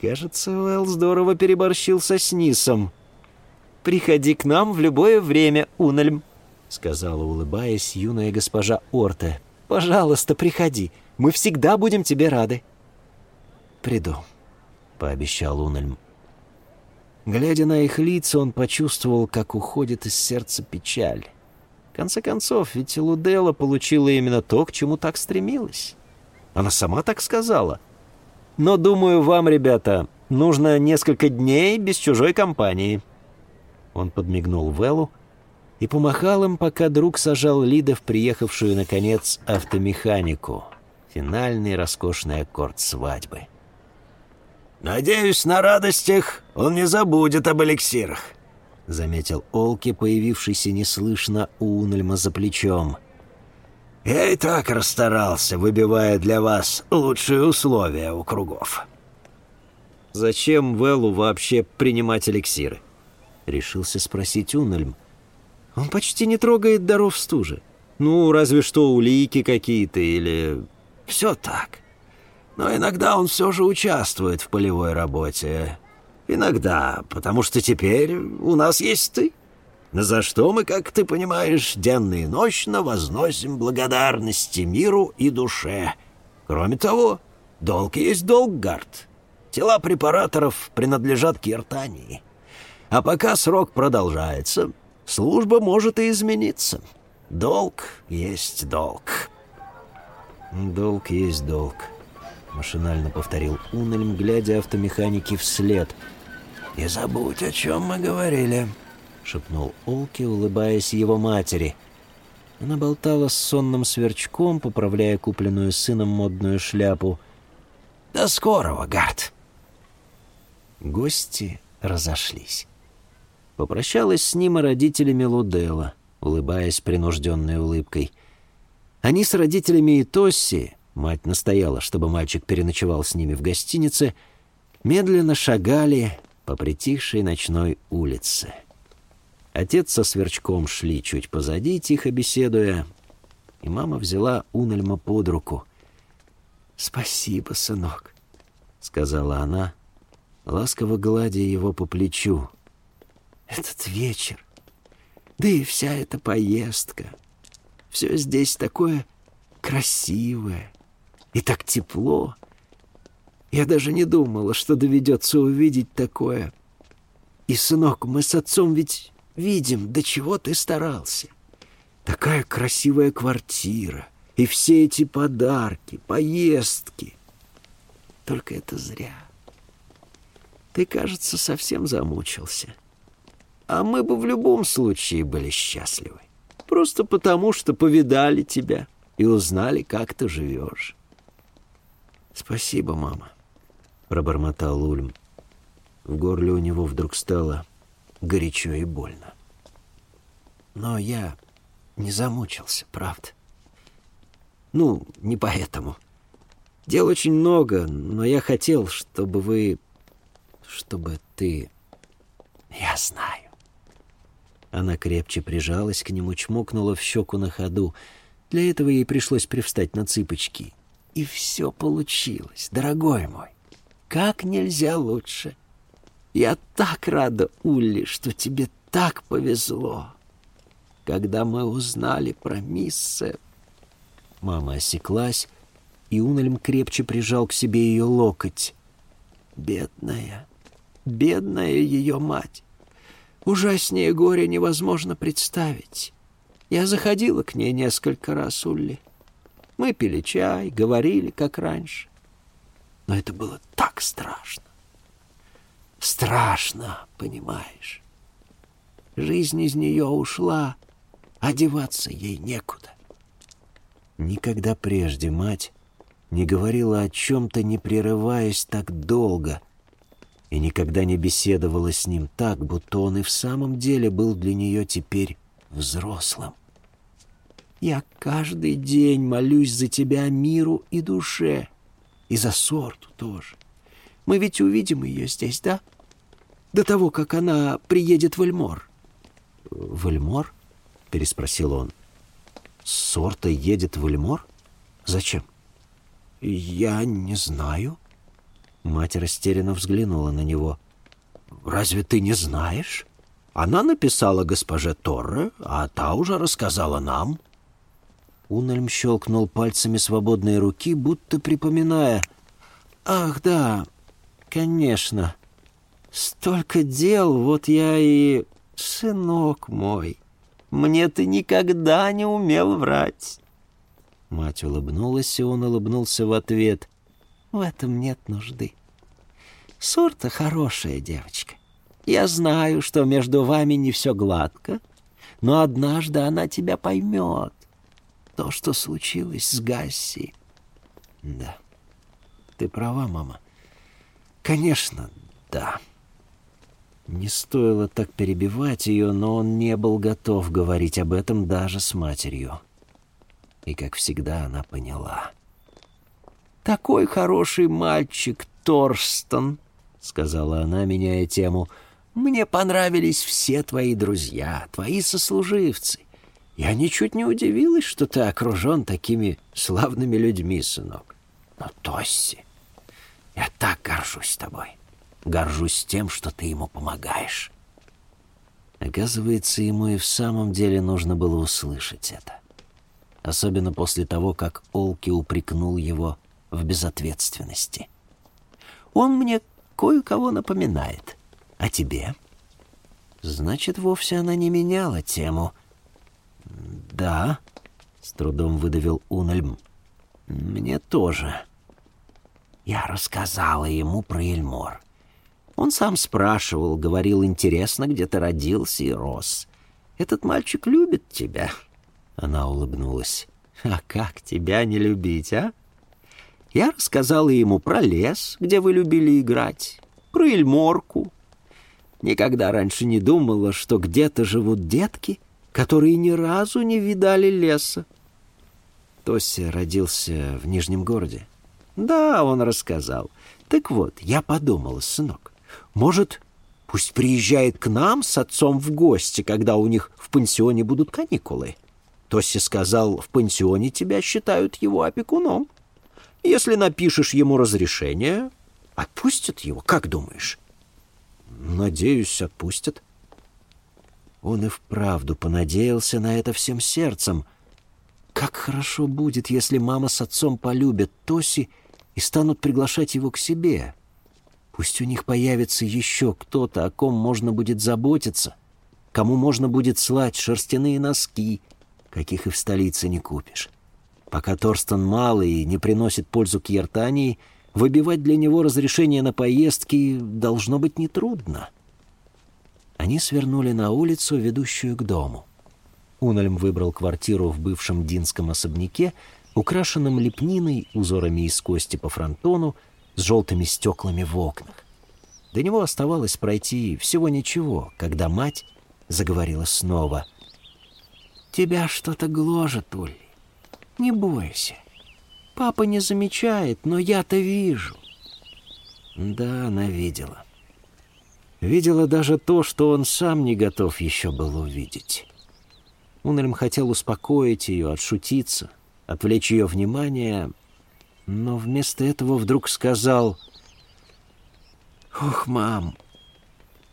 Кажется, Вэл здорово переборщил со Снисом. «Приходи к нам в любое время, Унельм», — сказала, улыбаясь, юная госпожа Орте. «Пожалуйста, приходи. Мы всегда будем тебе рады». «Приду», — пообещал Унельм. Глядя на их лица, он почувствовал, как уходит из сердца печаль. В конце концов, ведь Луделла получила именно то, к чему так стремилась. Она сама так сказала. «Но, думаю, вам, ребята, нужно несколько дней без чужой компании». Он подмигнул Веллу и помахал им, пока друг сажал Лида в приехавшую, наконец, автомеханику. Финальный роскошный аккорд свадьбы. «Надеюсь, на радостях он не забудет об эликсирах», — заметил Олки, появившийся неслышно у Унельма за плечом. «Я и так расстарался, выбивая для вас лучшие условия у кругов». «Зачем Веллу вообще принимать эликсиры?» — решился спросить Унельм. «Он почти не трогает даров стужи. Ну, разве что улики какие-то или...» «Все так», но иногда он все же участвует в полевой работе. Иногда, потому что теперь у нас есть ты. За что мы, как ты понимаешь, денно и ночно возносим благодарности миру и душе. Кроме того, долг есть долг, Гард. Тела препараторов принадлежат Киртании. А пока срок продолжается, служба может и измениться. Долг есть долг. Долг есть долг. Машинально повторил Унельм, глядя автомеханике вслед. «Не забудь, о чем мы говорили», — шепнул Олки, улыбаясь его матери. Она болтала с сонным сверчком, поправляя купленную сыном модную шляпу. «До скорого, Гард!» Гости разошлись. Попрощалась с ним и родителями Лудела, улыбаясь принужденной улыбкой. Они с родителями и Тосси мать настояла, чтобы мальчик переночевал с ними в гостинице, медленно шагали по притихшей ночной улице. Отец со сверчком шли чуть позади, тихо беседуя, и мама взяла Унельма под руку. «Спасибо, сынок», — сказала она, ласково гладя его по плечу. «Этот вечер, да и вся эта поездка, все здесь такое красивое, и так тепло. Я даже не думала, что доведется увидеть такое. И, сынок, мы с отцом ведь видим, до чего ты старался. Такая красивая квартира, и все эти подарки, поездки. Только это зря. Ты, кажется, совсем замучился. а мы бы в любом случае были счастливы. Просто потому, что повидали тебя и узнали, как ты живешь. «Спасибо, мама», — пробормотал Ульм. В горле у него вдруг стало горячо и больно. Но я не замучился, правда. Ну, не поэтому. Дел очень много, но я хотел, чтобы вы... Чтобы ты... Я знаю. Она крепче прижалась к нему, чмокнула в щеку на ходу. Для этого ей пришлось привстать на цыпочки. И все получилось, дорогой мой. Как нельзя лучше. Я так рада, Улли, что тебе так повезло. Когда мы узнали про миссе... Мама осеклась, и Унельм крепче прижал к себе ее локоть. Бедная, бедная ее мать. Ужаснее горя невозможно представить. Я заходила к ней несколько раз, Улли. Мы пили чай, говорили, как раньше. Но это было так страшно. Страшно, понимаешь. Жизнь из нее ушла, одеваться ей некуда. Никогда прежде мать не говорила о чем-то, не прерываясь так долго, и никогда не беседовала с ним так, будто он и в самом деле был для нее теперь взрослым. «Я каждый день молюсь за тебя миру и душе, и за сорту тоже. Мы ведь увидим ее здесь, да? До того, как она приедет в Эльмор». «В Эльмор?» — переспросил он. «Сорта едет в Эльмор? Зачем?» «Я не знаю». Мать растерянно взглянула на него. «Разве ты не знаешь? Она написала госпоже Торре, а та уже рассказала нам». Унельм щелкнул пальцами свободной руки, будто припоминая. «Ах, да, конечно. Столько дел, вот я и... Сынок мой, мне ты никогда не умел врать». Мать улыбнулась, и он улыбнулся в ответ. «В этом нет нужды. Сорта хорошая девочка. Я знаю, что между вами не все гладко, но однажды она тебя поймет. То, что случилось с Гасси. Да, ты права, мама. Конечно, да. Не стоило так перебивать ее, но он не был готов говорить об этом даже с матерью. И, как всегда, она поняла. «Такой хороший мальчик, Торстон!» — сказала она, меняя тему. «Мне понравились все твои друзья, твои сослуживцы. Я ничуть не удивилась, что ты окружен такими славными людьми, сынок. Но, Тосси, я так горжусь тобой. Горжусь тем, что ты ему помогаешь». Оказывается, ему и в самом деле нужно было услышать это. Особенно после того, как Олки упрекнул его в безответственности. «Он мне кое-кого напоминает. А тебе? Значит, вовсе она не меняла тему. Да, с трудом выдавил Унельм. Мне тоже. Я рассказала ему про Эльмор. Он сам спрашивал, говорил, интересно, где ты родился и рос. Этот мальчик любит тебя. Она улыбнулась. А как тебя не любить, а? Я рассказала ему про лес, где вы любили играть, про Эльморку. Никогда раньше не думала, что где-то живут детки, которые ни разу не видали леса. Тося родился в Нижнем городе. Да, он рассказал. Так вот, я подумала, сынок, может, пусть приезжает к нам с отцом в гости, когда у них в пансионе будут каникулы. Тося сказал, в пансионе тебя считают его опекуном. Если напишешь ему разрешение, отпустят его, как думаешь? Надеюсь, отпустят. Он и вправду понадеялся на это всем сердцем. Как хорошо будет, если мама с отцом полюбят Тоси и станут приглашать его к себе. Пусть у них появится еще кто-то, о ком можно будет заботиться, кому можно будет слать шерстяные носки, каких и в столице не купишь. Пока Торстон малый и не приносит пользу Кьертании, выбивать для него разрешение на поездки должно быть нетрудно. Они свернули на улицу, ведущую к дому. Унельм выбрал квартиру в бывшем динском особняке, украшенном лепниной, узорами из кости по фронтону, с желтыми стеклами в окнах. До него оставалось пройти всего ничего, когда мать заговорила снова. «Тебя что-то гложет, Улли. Не бойся. Папа не замечает, но я-то вижу». Да, она видела. Видела даже то, что он сам не готов еще был увидеть. Унельм хотел успокоить ее, отшутиться, отвлечь ее внимание, но вместо этого вдруг сказал «Ох, мам!»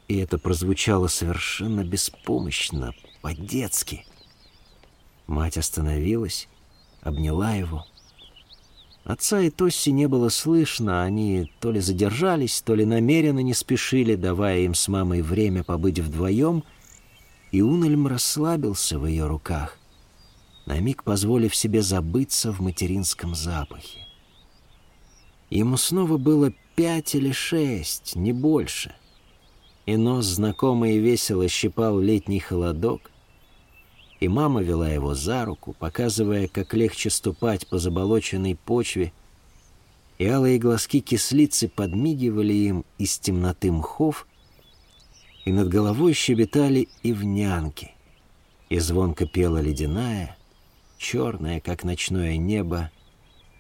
И это прозвучало совершенно беспомощно, по-детски. Мать остановилась, обняла его. Отца и Тосси не было слышно, они то ли задержались, то ли намеренно не спешили, давая им с мамой время побыть вдвоем, и Унельм расслабился в ее руках, на миг позволив себе забыться в материнском запахе. Ему снова было пять или шесть, не больше. И нос знакомо и весело щипал летний холодок, и мама вела его за руку, показывая, как легче ступать по заболоченной почве, и алые глазки кислицы подмигивали им из темноты мхов, и над головой щебетали ивнянки, и звонко пела ледяная, черная, как ночное небо,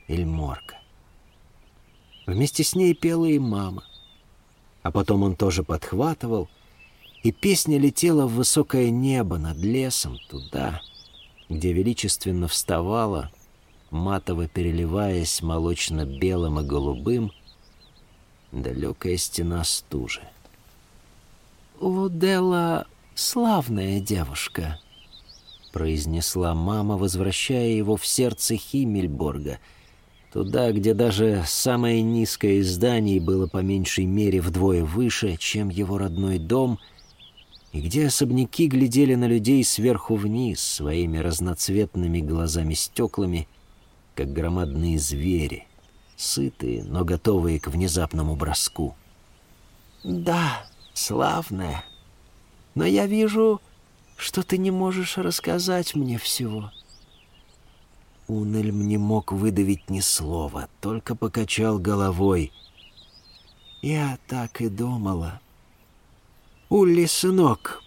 эльморка. Вместе с ней пела и мама. А потом он тоже подхватывал, и песня летела в высокое небо над лесом, туда, где величественно вставала, матово переливаясь молочно-белым и голубым, далекая стена стужи. «Луделла — славная девушка», — произнесла мама, возвращая его в сердце Химмельборга — Туда, где даже самое низкое из зданий было по меньшей мере вдвое выше, чем его родной дом, и где особняки глядели на людей сверху вниз своими разноцветными глазами-стеклами, как громадные звери, сытые, но готовые к внезапному броску. «Да, славная, но я вижу, что ты не можешь рассказать мне всего». Унельм не мог выдавить ни слова, только покачал головой. «Я так и думала». «Улли, сынок!»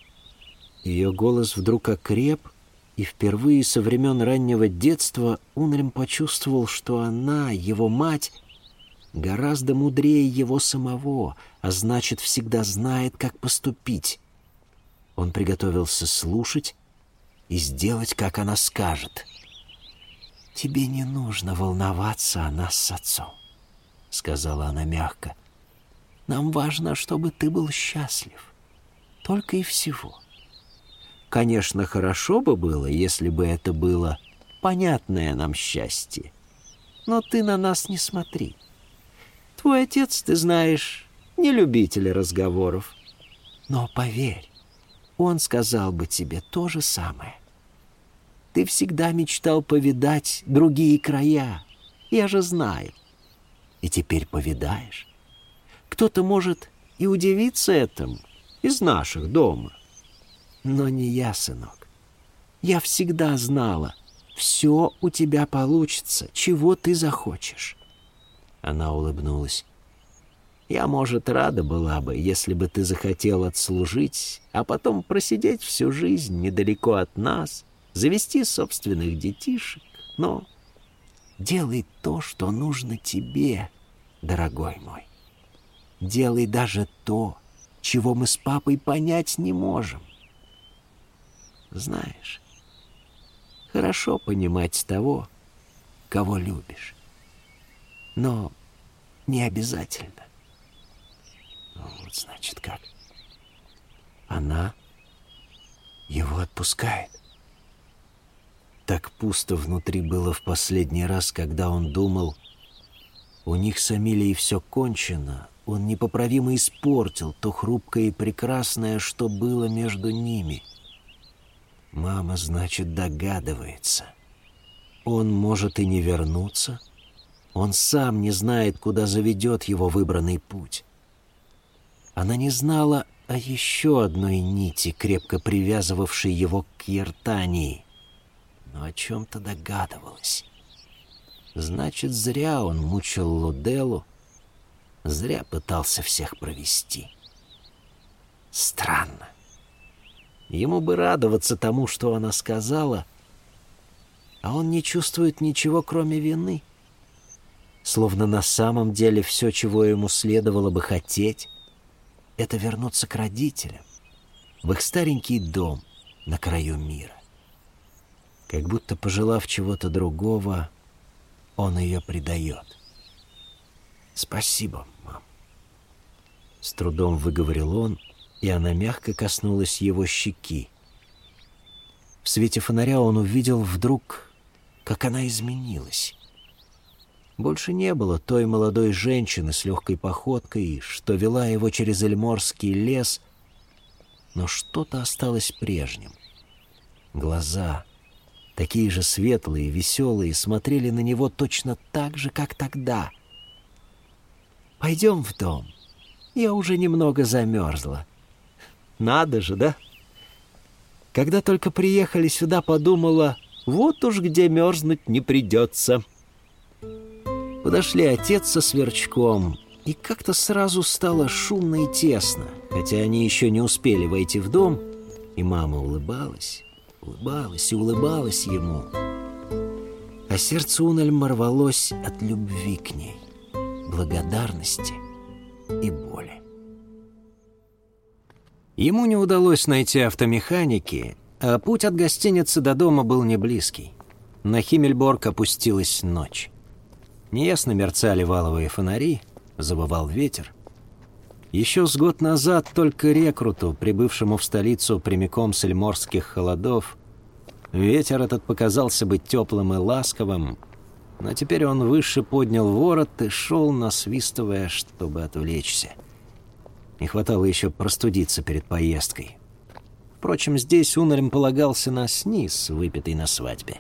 Ее голос вдруг окреп, и впервые со времен раннего детства Унельм почувствовал, что она, его мать, гораздо мудрее его самого, а значит, всегда знает, как поступить. Он приготовился слушать и сделать, как она скажет — «Тебе не нужно волноваться о нас с отцом», — сказала она мягко. «Нам важно, чтобы ты был счастлив. Только и всего. Конечно, хорошо бы было, если бы это было понятное нам счастье. Но ты на нас не смотри. Твой отец, ты знаешь, не любитель разговоров. Но поверь, он сказал бы тебе то же самое. Ты всегда мечтал повидать другие края. Я же знаю. И теперь повидаешь. Кто-то может и удивиться этому из наших дома. Но не я, сынок. Я всегда знала, все у тебя получится, чего ты захочешь. Она улыбнулась. Я, может, рада была бы, если бы ты захотел отслужить, а потом просидеть всю жизнь недалеко от нас, завести собственных детишек, но делай то, что нужно тебе, дорогой мой. Делай даже то, чего мы с папой понять не можем. Знаешь, хорошо понимать того, кого любишь, но не обязательно. Ну, вот значит как. Она его отпускает. Так пусто внутри было в последний раз, когда он думал, у них с Амилией все кончено, он непоправимо испортил то хрупкое и прекрасное, что было между ними. Мама, значит, догадывается. Он может и не вернуться. Он сам не знает, куда заведет его выбранный путь. Она не знала, о еще одной нити, крепко привязывавшей его к Ертании, но о чем-то догадывалась. Значит, зря он мучил Луделу, зря пытался всех провести. Странно. Ему бы радоваться тому, что она сказала, а он не чувствует ничего, кроме вины. Словно на самом деле все, чего ему следовало бы хотеть, это вернуться к родителям, в их старенький дом на краю мира. Как будто, пожелав чего-то другого, он ее предает. «Спасибо, мам», — с трудом выговорил он, и она мягко коснулась его щеки. В свете фонаря он увидел вдруг, как она изменилась. Больше не было той молодой женщины с легкой походкой, что вела его через Эльморский лес, но что-то осталось прежним. Глаза, такие же светлые, веселые, смотрели на него точно так же, как тогда. «Пойдем в дом. Я уже немного замерзла». «Надо же, да?» Когда только приехали сюда, подумала, вот уж где мерзнуть не придется. Подошли отец со сверчком, и как-то сразу стало шумно и тесно, хотя они еще не успели войти в дом, и мама улыбалась, улыбалась и улыбалась ему. А сердце Унельма рвалось от любви к ней, благодарности и боли. Ему не удалось найти автомеханики, а путь от гостиницы до дома был не близкий. На Химмельборг опустилась ночь. Неясно мерцали валовые фонари, завывал ветер. Еще с год назад только рекруту, прибывшему в столицу прямиком с эльморских холодов, ветер этот показался бы теплым и ласковым, но теперь он выше поднял ворот и шел, насвистывая, чтобы отвлечься. Не хватало еще простудиться перед поездкой. Впрочем, здесь Унарем полагался на сниз, выпитый на свадьбе.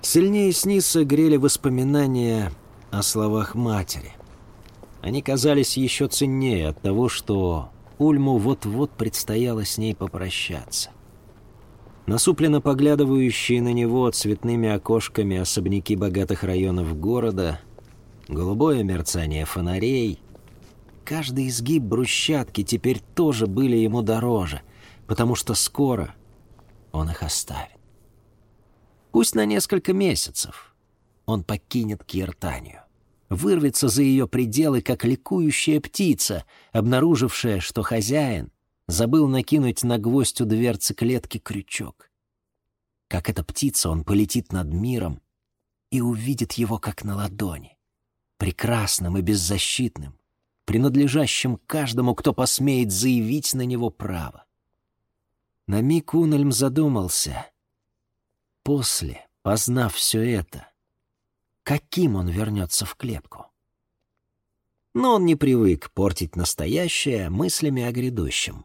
Сильнее снизу грели воспоминания о словах матери. Они казались еще ценнее от того, что Ульму вот-вот предстояло с ней попрощаться. Насупленно поглядывающие на него цветными окошками особняки богатых районов города, голубое мерцание фонарей, каждый изгиб брусчатки теперь тоже были ему дороже, потому что скоро он их оставит. Пусть на несколько месяцев. Он покинет Киртанию. Вырвется за ее пределы, как ликующая птица, обнаружившая, что хозяин забыл накинуть на гвоздь у дверцы клетки крючок. Как эта птица, он полетит над миром и увидит его как на ладони, прекрасным и беззащитным, принадлежащим каждому, кто посмеет заявить на него право. На миг Унельм задумался — после, познав все это, каким он вернется в клетку? Но он не привык портить настоящее мыслями о грядущем.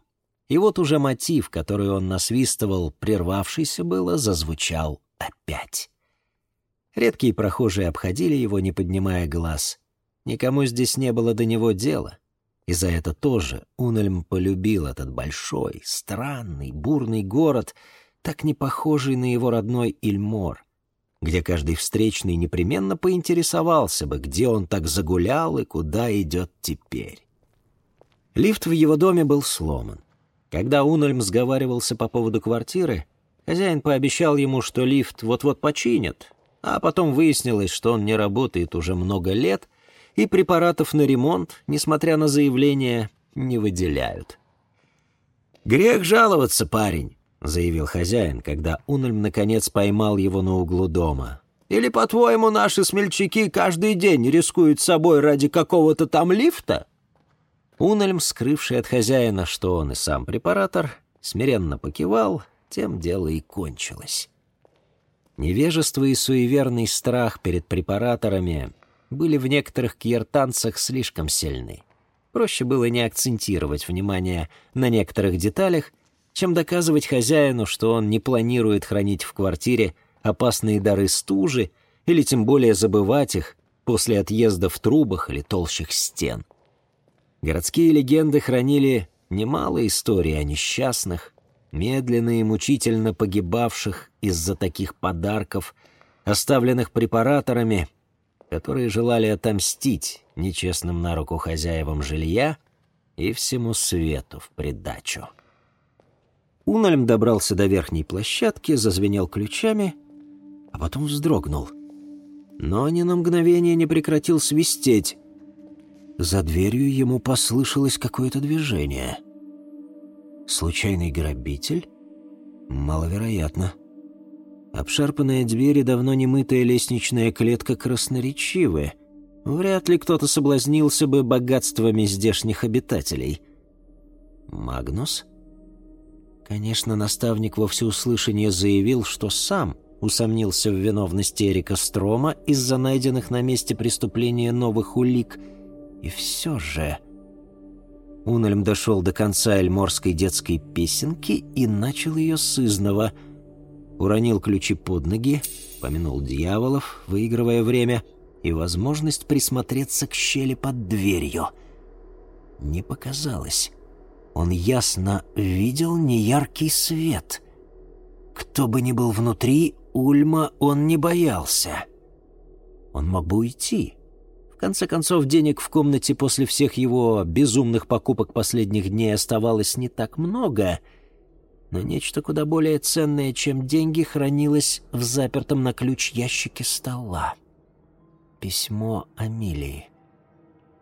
И вот уже мотив, который он насвистывал, прервавшийся было, зазвучал опять. Редкие прохожие обходили его, не поднимая глаз. Никому здесь не было до него дела. И за это тоже Унельм полюбил этот большой, странный, бурный город — так не похожий на его родной Ильмор, где каждый встречный непременно поинтересовался бы, где он так загулял и куда идет теперь. Лифт в его доме был сломан. Когда Унольм сговаривался по поводу квартиры, хозяин пообещал ему, что лифт вот-вот починят, а потом выяснилось, что он не работает уже много лет, и препаратов на ремонт, несмотря на заявление, не выделяют. «Грех жаловаться, парень», — заявил хозяин, когда Унельм наконец поймал его на углу дома. «Или, по-твоему, наши смельчаки каждый день рискуют собой ради какого-то там лифта?» Унельм, скрывший от хозяина, что он и сам препаратор, смиренно покивал, тем дело и кончилось. Невежество и суеверный страх перед препараторами были в некоторых кьертанцах слишком сильны. Проще было не акцентировать внимание на некоторых деталях чем доказывать хозяину, что он не планирует хранить в квартире опасные дары стужи или тем более забывать их после отъезда в трубах или толщих стен. Городские легенды хранили немало историй о несчастных, медленно и мучительно погибавших из-за таких подарков, оставленных препараторами, которые желали отомстить нечестным на руку хозяевам жилья и всему свету в придачу. Унальм добрался до верхней площадки, зазвенел ключами, а потом вздрогнул. Но ни на мгновение не прекратил свистеть. За дверью ему послышалось какое-то движение. Случайный грабитель? Маловероятно. Обшарпанная дверь и давно немытая лестничная клетка красноречивы. Вряд ли кто-то соблазнился бы богатствами здешних обитателей. Магнус? Конечно, наставник во всеуслышание заявил, что сам усомнился в виновности Эрика Строма из-за найденных на месте преступления новых улик. И все же... Унельм дошел до конца эльморской детской песенки и начал ее с. Уронил ключи под ноги, помянул дьяволов, выигрывая время, и возможность присмотреться к щели под дверью. Не показалось. Он ясно видел неяркий свет. Кто бы ни был внутри, Ульма он не боялся. Он мог бы уйти. Конце концов, денег в комнате после всех его безумных покупок последних дней оставалось не так много, но нечто куда более ценное, чем деньги, хранилось в запертом на ключ ящике стола. Письмо Амилии.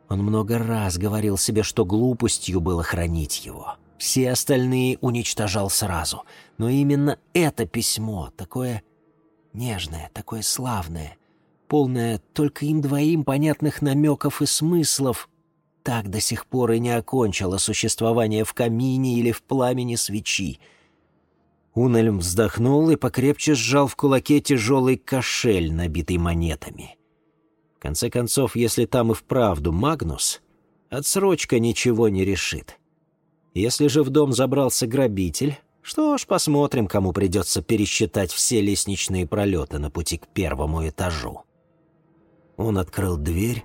Он много раз говорил себе, что глупостью было хранить его. Все остальные уничтожал сразу. Но именно это письмо, такое нежное, такое славное, полное только им двоим понятных намеков и смыслов, так до сих пор и не окончило существование в камине или в пламени свечи. Унельм вздохнул и покрепче сжал в кулаке тяжелый кошель, набитый монетами. В конце концов, если там и вправду Магнус, отсрочка ничего не решит. Если же в дом забрался грабитель, что ж, посмотрим, кому придется пересчитать все лестничные пролеты на пути к первому этажу. Он открыл дверь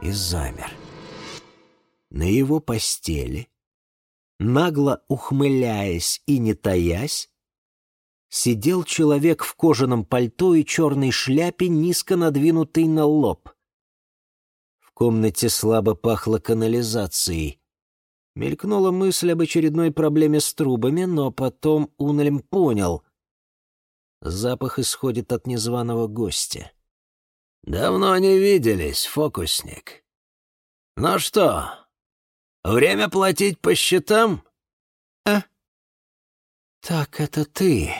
и замер. На его постели, нагло ухмыляясь и не таясь, сидел человек в кожаном пальто и черной шляпе, низко надвинутой на лоб. В комнате слабо пахло канализацией. Мелькнула мысль об очередной проблеме с трубами, но потом Унельм понял. Запах исходит от незваного гостя. «Давно не виделись, фокусник. Ну что, время платить по счетам?» «А? Так это ты?»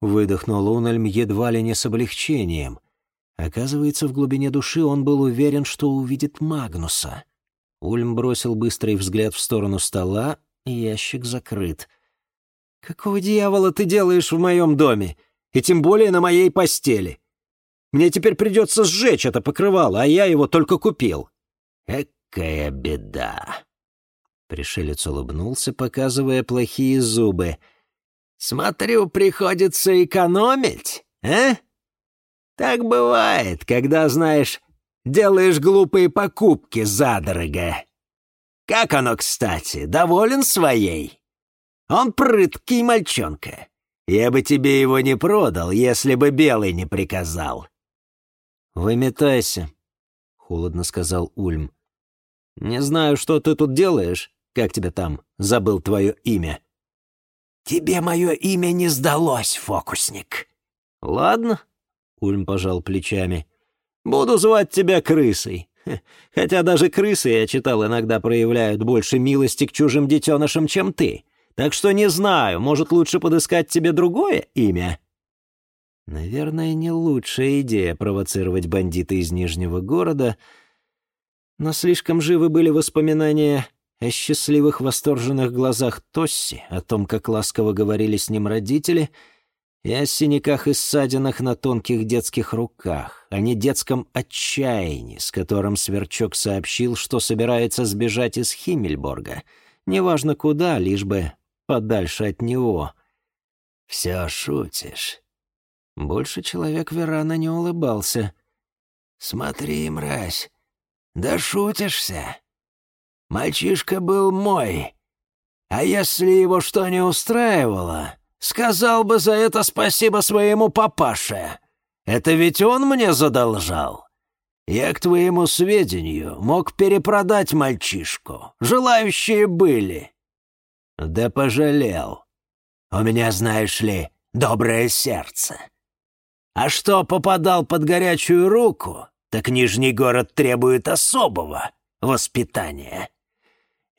Выдохнул Унельм едва ли не с облегчением. Оказывается, в глубине души он был уверен, что увидит Магнуса. Ульм бросил быстрый взгляд в сторону стола, ящик закрыт. «Какого дьявола ты делаешь в моем доме? И тем более на моей постели? Мне теперь придется сжечь это покрывало, а я его только купил». «Экая беда!» Пришелец улыбнулся, показывая плохие зубы — Смотрю, приходится экономить, а? Так бывает, когда, знаешь, делаешь глупые покупки задорого. Как оно, кстати, доволен своей? Он прыткий мальчонка. Я бы тебе его не продал, если бы Белый не приказал. «Выметайся», — холодно сказал Ульм. «Не знаю, что ты тут делаешь. Как тебе там? Забыл твое имя». «Тебе мое имя не сдалось, фокусник». «Ладно», — Ульм пожал плечами. «Буду звать тебя крысой. Хотя даже крысы, я читал, иногда проявляют больше милости к чужим детенышам, чем ты. Так что не знаю, может, лучше подыскать тебе другое имя?» Наверное, не лучшая идея провоцировать бандита из Нижнего города, но слишком живы были воспоминания о счастливых восторженных глазах Тосси, о том, как ласково говорили с ним родители, и о синяках и ссадинах на тонких детских руках, о недетском отчаянии, с которым Сверчок сообщил, что собирается сбежать из Химмельборга, неважно куда, лишь бы подальше от него. «Все шутишь». Больше человек Верана не улыбался. «Смотри, мразь, да шутишься. Мальчишка был мой. А если его что не устраивало, сказал бы за это спасибо своему папаше. Это ведь он мне задолжал. Я, к твоему сведению, мог перепродать мальчишку. Желающие были. Да пожалел. У меня, знаешь ли, доброе сердце. А что попадал под горячую руку, так Нижний город требует особого воспитания.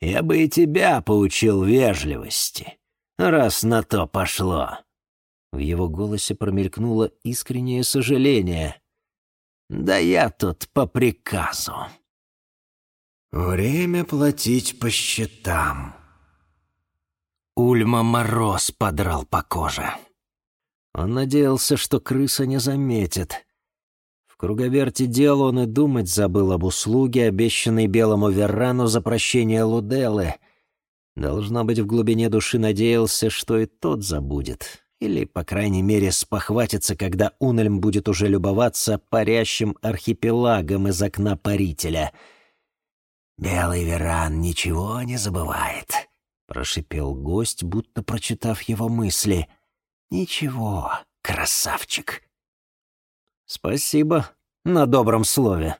Я бы и тебя поучил вежливости, раз на то пошло». В его голосе промелькнуло искреннее сожаление. «Да я тут по приказу». «Время платить по счетам». Ульма мороз подрал по коже. Он надеялся, что крыса не заметит. В круговерте дел он и думать забыл об услуге, обещанной белому Веррану за прощение Луделы. Должно быть, в глубине души надеялся, что и тот забудет. Или, по крайней мере, спохватится, когда Унельм будет уже любоваться парящим архипелагом из окна парителя. «Белый Веран ничего не забывает», — прошипел гость, будто прочитав его мысли — «Ничего, красавчик». «Спасибо на добром слове».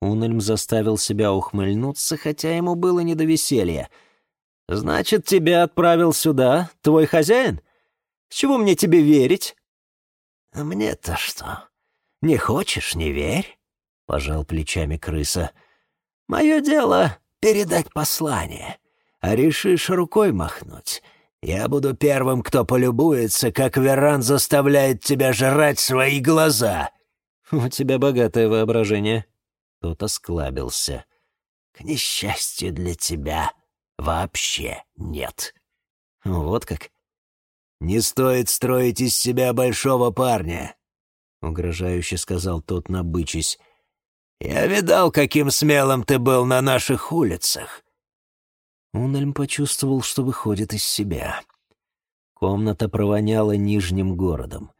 Унельм заставил себя ухмыльнуться, хотя ему было не до веселья. «Значит, тебя отправил сюда твой хозяин? С чего мне тебе верить?» «А мне-то что? Не хочешь — не верь», — пожал плечами крыса. «Мое дело — передать послание, а решишь рукой махнуть — я буду первым, кто полюбуется, как Веран заставляет тебя жрать свои глаза». «У тебя богатое воображение». Тот осклабился. «К несчастью для тебя, вообще нет». «Вот как?» «Не стоит строить из себя большого парня», — угрожающе сказал тот, набычись. «Я видал, каким смелым ты был на наших улицах. Унельм почувствовал, что выходит из себя. Комната провоняла нижним городом.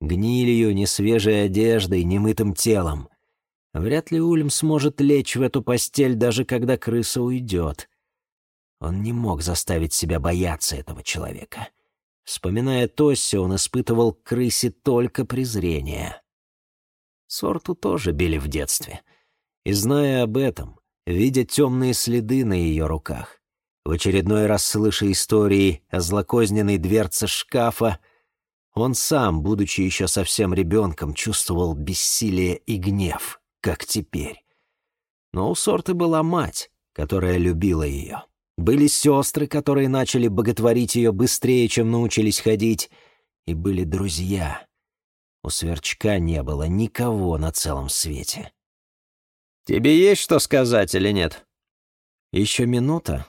Гнилью, несвежей одеждой, немытым телом. Вряд ли Ульм сможет лечь в эту постель, даже когда крыса уйдет. Он не мог заставить себя бояться этого человека. Вспоминая Тосси, он испытывал к крысе только презрение. Сорту тоже били в детстве. И зная об этом, видя темные следы на ее руках, в очередной раз слыша истории о злокозненной дверце шкафа, он сам, будучи еще совсем ребенком, чувствовал бессилие и гнев, как теперь. Но у Сорты была мать, которая любила ее. Были сестры, которые начали боготворить ее быстрее, чем научились ходить, и были друзья. У Сверчка не было никого на целом свете. «Тебе есть что сказать или нет?» «Еще минута,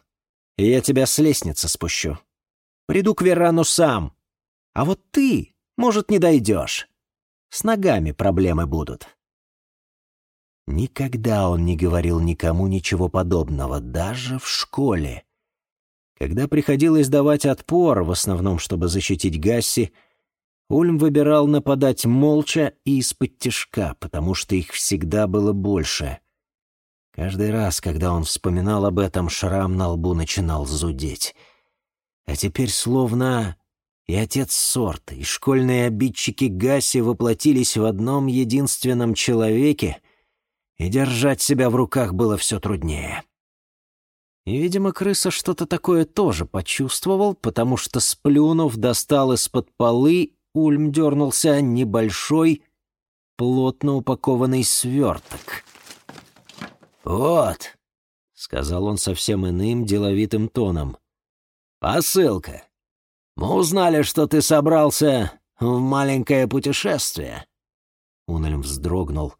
и я тебя с лестницы спущу. Приду к Верану сам. А вот ты, может, не дойдешь. С ногами проблемы будут». Никогда он не говорил никому ничего подобного, даже в школе. Когда приходилось давать отпор, в основном, чтобы защитить Гасси, Ульм выбирал нападать молча и из-под тишка, потому что их всегда было больше. Каждый раз, когда он вспоминал об этом, шрам на лбу начинал зудеть. А теперь словно и отец Сорт, и школьные обидчики Гаси воплотились в одном единственном человеке, и держать себя в руках было все труднее. И, видимо, крыса что-то такое тоже почувствовал, потому что, сплюнув, достал из-под полы, Ульм дернулся небольшой, плотно упакованный сверток — «Вот», — сказал он совсем иным деловитым тоном, — «посылка. Мы узнали, что ты собрался в маленькое путешествие». Унельм вздрогнул.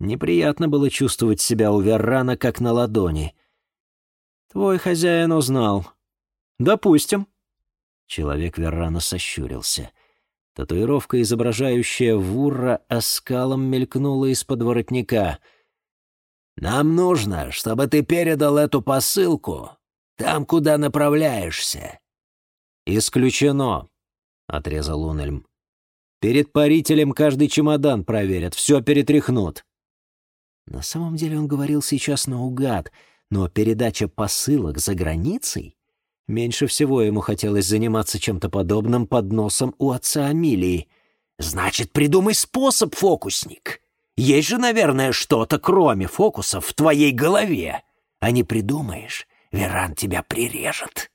Неприятно было чувствовать себя у Веррана как на ладони. «Твой хозяин узнал. Допустим». Человек Веррана сощурился. Татуировка, изображающая Вурра, оскалом мелькнула из-под воротника — нам нужно, чтобы ты передал эту посылку там, куда направляешься». «Исключено», — отрезал Унельм. «Перед парителем каждый чемодан проверят, все перетряхнут». На самом деле он говорил сейчас наугад, но передача посылок за границей Меньше всего ему хотелось заниматься чем-то подобным под носом у отца Амилии. «Значит, придумай способ, фокусник. Есть же, наверное, что-то, кроме фокусов, в твоей голове. А не придумаешь, Веран тебя прирежет».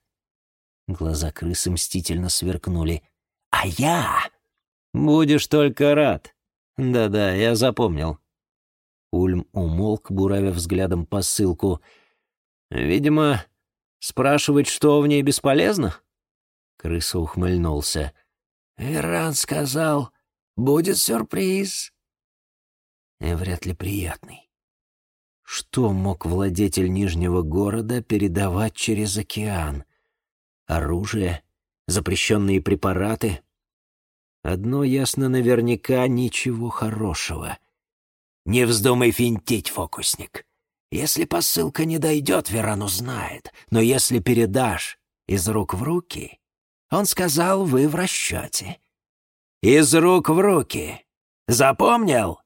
Глаза крысы мстительно сверкнули. «А я...» «Будешь только рад. Да-да, я запомнил». Ульм умолк, буравя взглядом посылку. «Видимо, Спрашивать, что в ней бесполезно?» Крыса ухмыльнулся. «Веран сказал, будет сюрприз». И вряд ли приятный. Что мог владетель Нижнего города передавать через океан? Оружие? Запрещенные препараты? Одно ясно наверняка ничего хорошего. «Не вздумай финтить, фокусник. Если посылка не дойдет, Веран узнает. Но если передашь из рук в руки, он сказал, вы в расчете. Из рук в руки. Запомнил?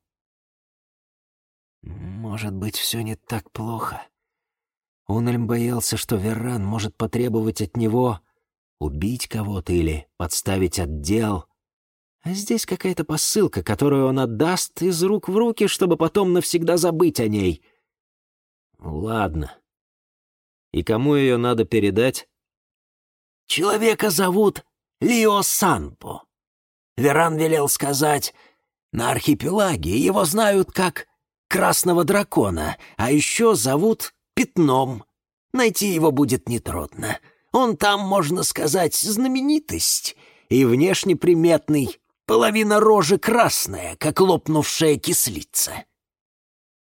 Может быть, все не так плохо. Унельм боялся, что Веран может потребовать от него убить кого-то или подставить отдел. А здесь какая-то посылка, которую он отдаст из рук в руки, чтобы потом навсегда забыть о ней — Ладно. И кому ее надо передать? Человека зовут Лио Санпо. Веран велел сказать, на архипелаге его знают как Красного Дракона, а еще зовут Пятном. Найти его будет нетрудно. Он там, можно сказать, знаменитость и внешне приметный, половина рожи красная, как лопнувшая кислица.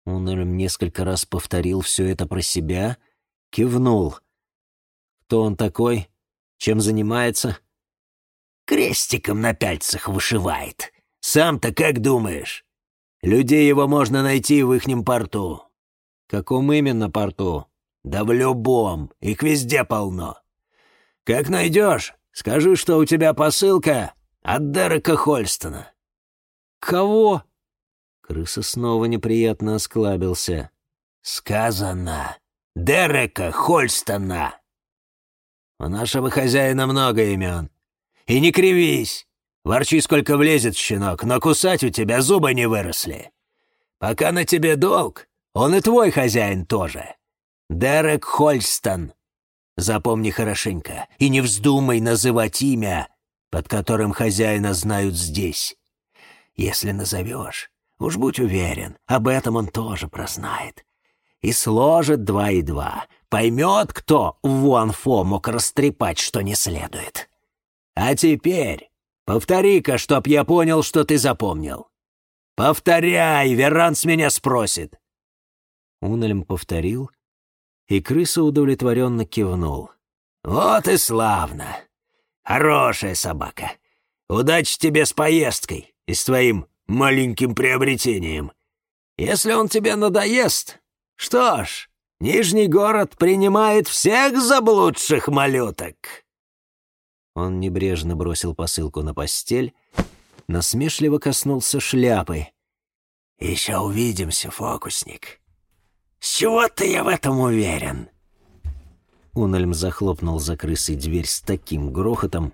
Унельм несколько раз повторил все это про себя, кивнул. «Кто он такой? Чем занимается?» «Крестиком на пальцах вышивает. Сам-то как думаешь? Людей его можно найти в ихнем порту». «Каком именно порту?» «Да в любом. Их везде полно. Как найдешь, скажи, что у тебя посылка от Дерека Хольстона». «Кого?» Крыса снова неприятно осклабился. «Сказано! Дерека Хольстона!» «У нашего хозяина много имен. И не кривись! Ворчи, сколько влезет, щенок, но кусать у тебя зубы не выросли. Пока на тебе долг, он и твой хозяин тоже. Дерек Хольстон. Запомни хорошенько и не вздумай называть имя, под которым хозяина знают здесь. Если назовешь, Уж будь уверен, об этом он тоже прознает. И сложит два и два. Поймет, кто в Вуанфо мог растрепать, что не следует. А теперь повтори-ка, чтоб я понял, что ты запомнил. Повторяй, Веранс меня спросит. Унельм повторил, и крыса удовлетворенно кивнул. «Вот и славно! Хорошая собака! Удачи тебе с поездкой и с твоим маленьким приобретением. Если он тебе надоест, что ж, Нижний город принимает всех заблудших малюток». Он небрежно бросил посылку на постель, насмешливо коснулся шляпы. «Еще увидимся, фокусник. С чего-то я в этом уверен». Унельм захлопнул за крысой дверь с таким грохотом,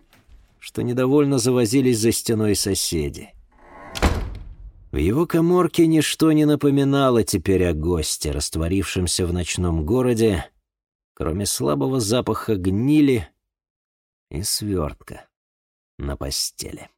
что недовольно завозились за стеной соседи. В его коморке ничто не напоминало теперь о госте, растворившемся в ночном городе, кроме слабого запаха гнили и свертка на постели.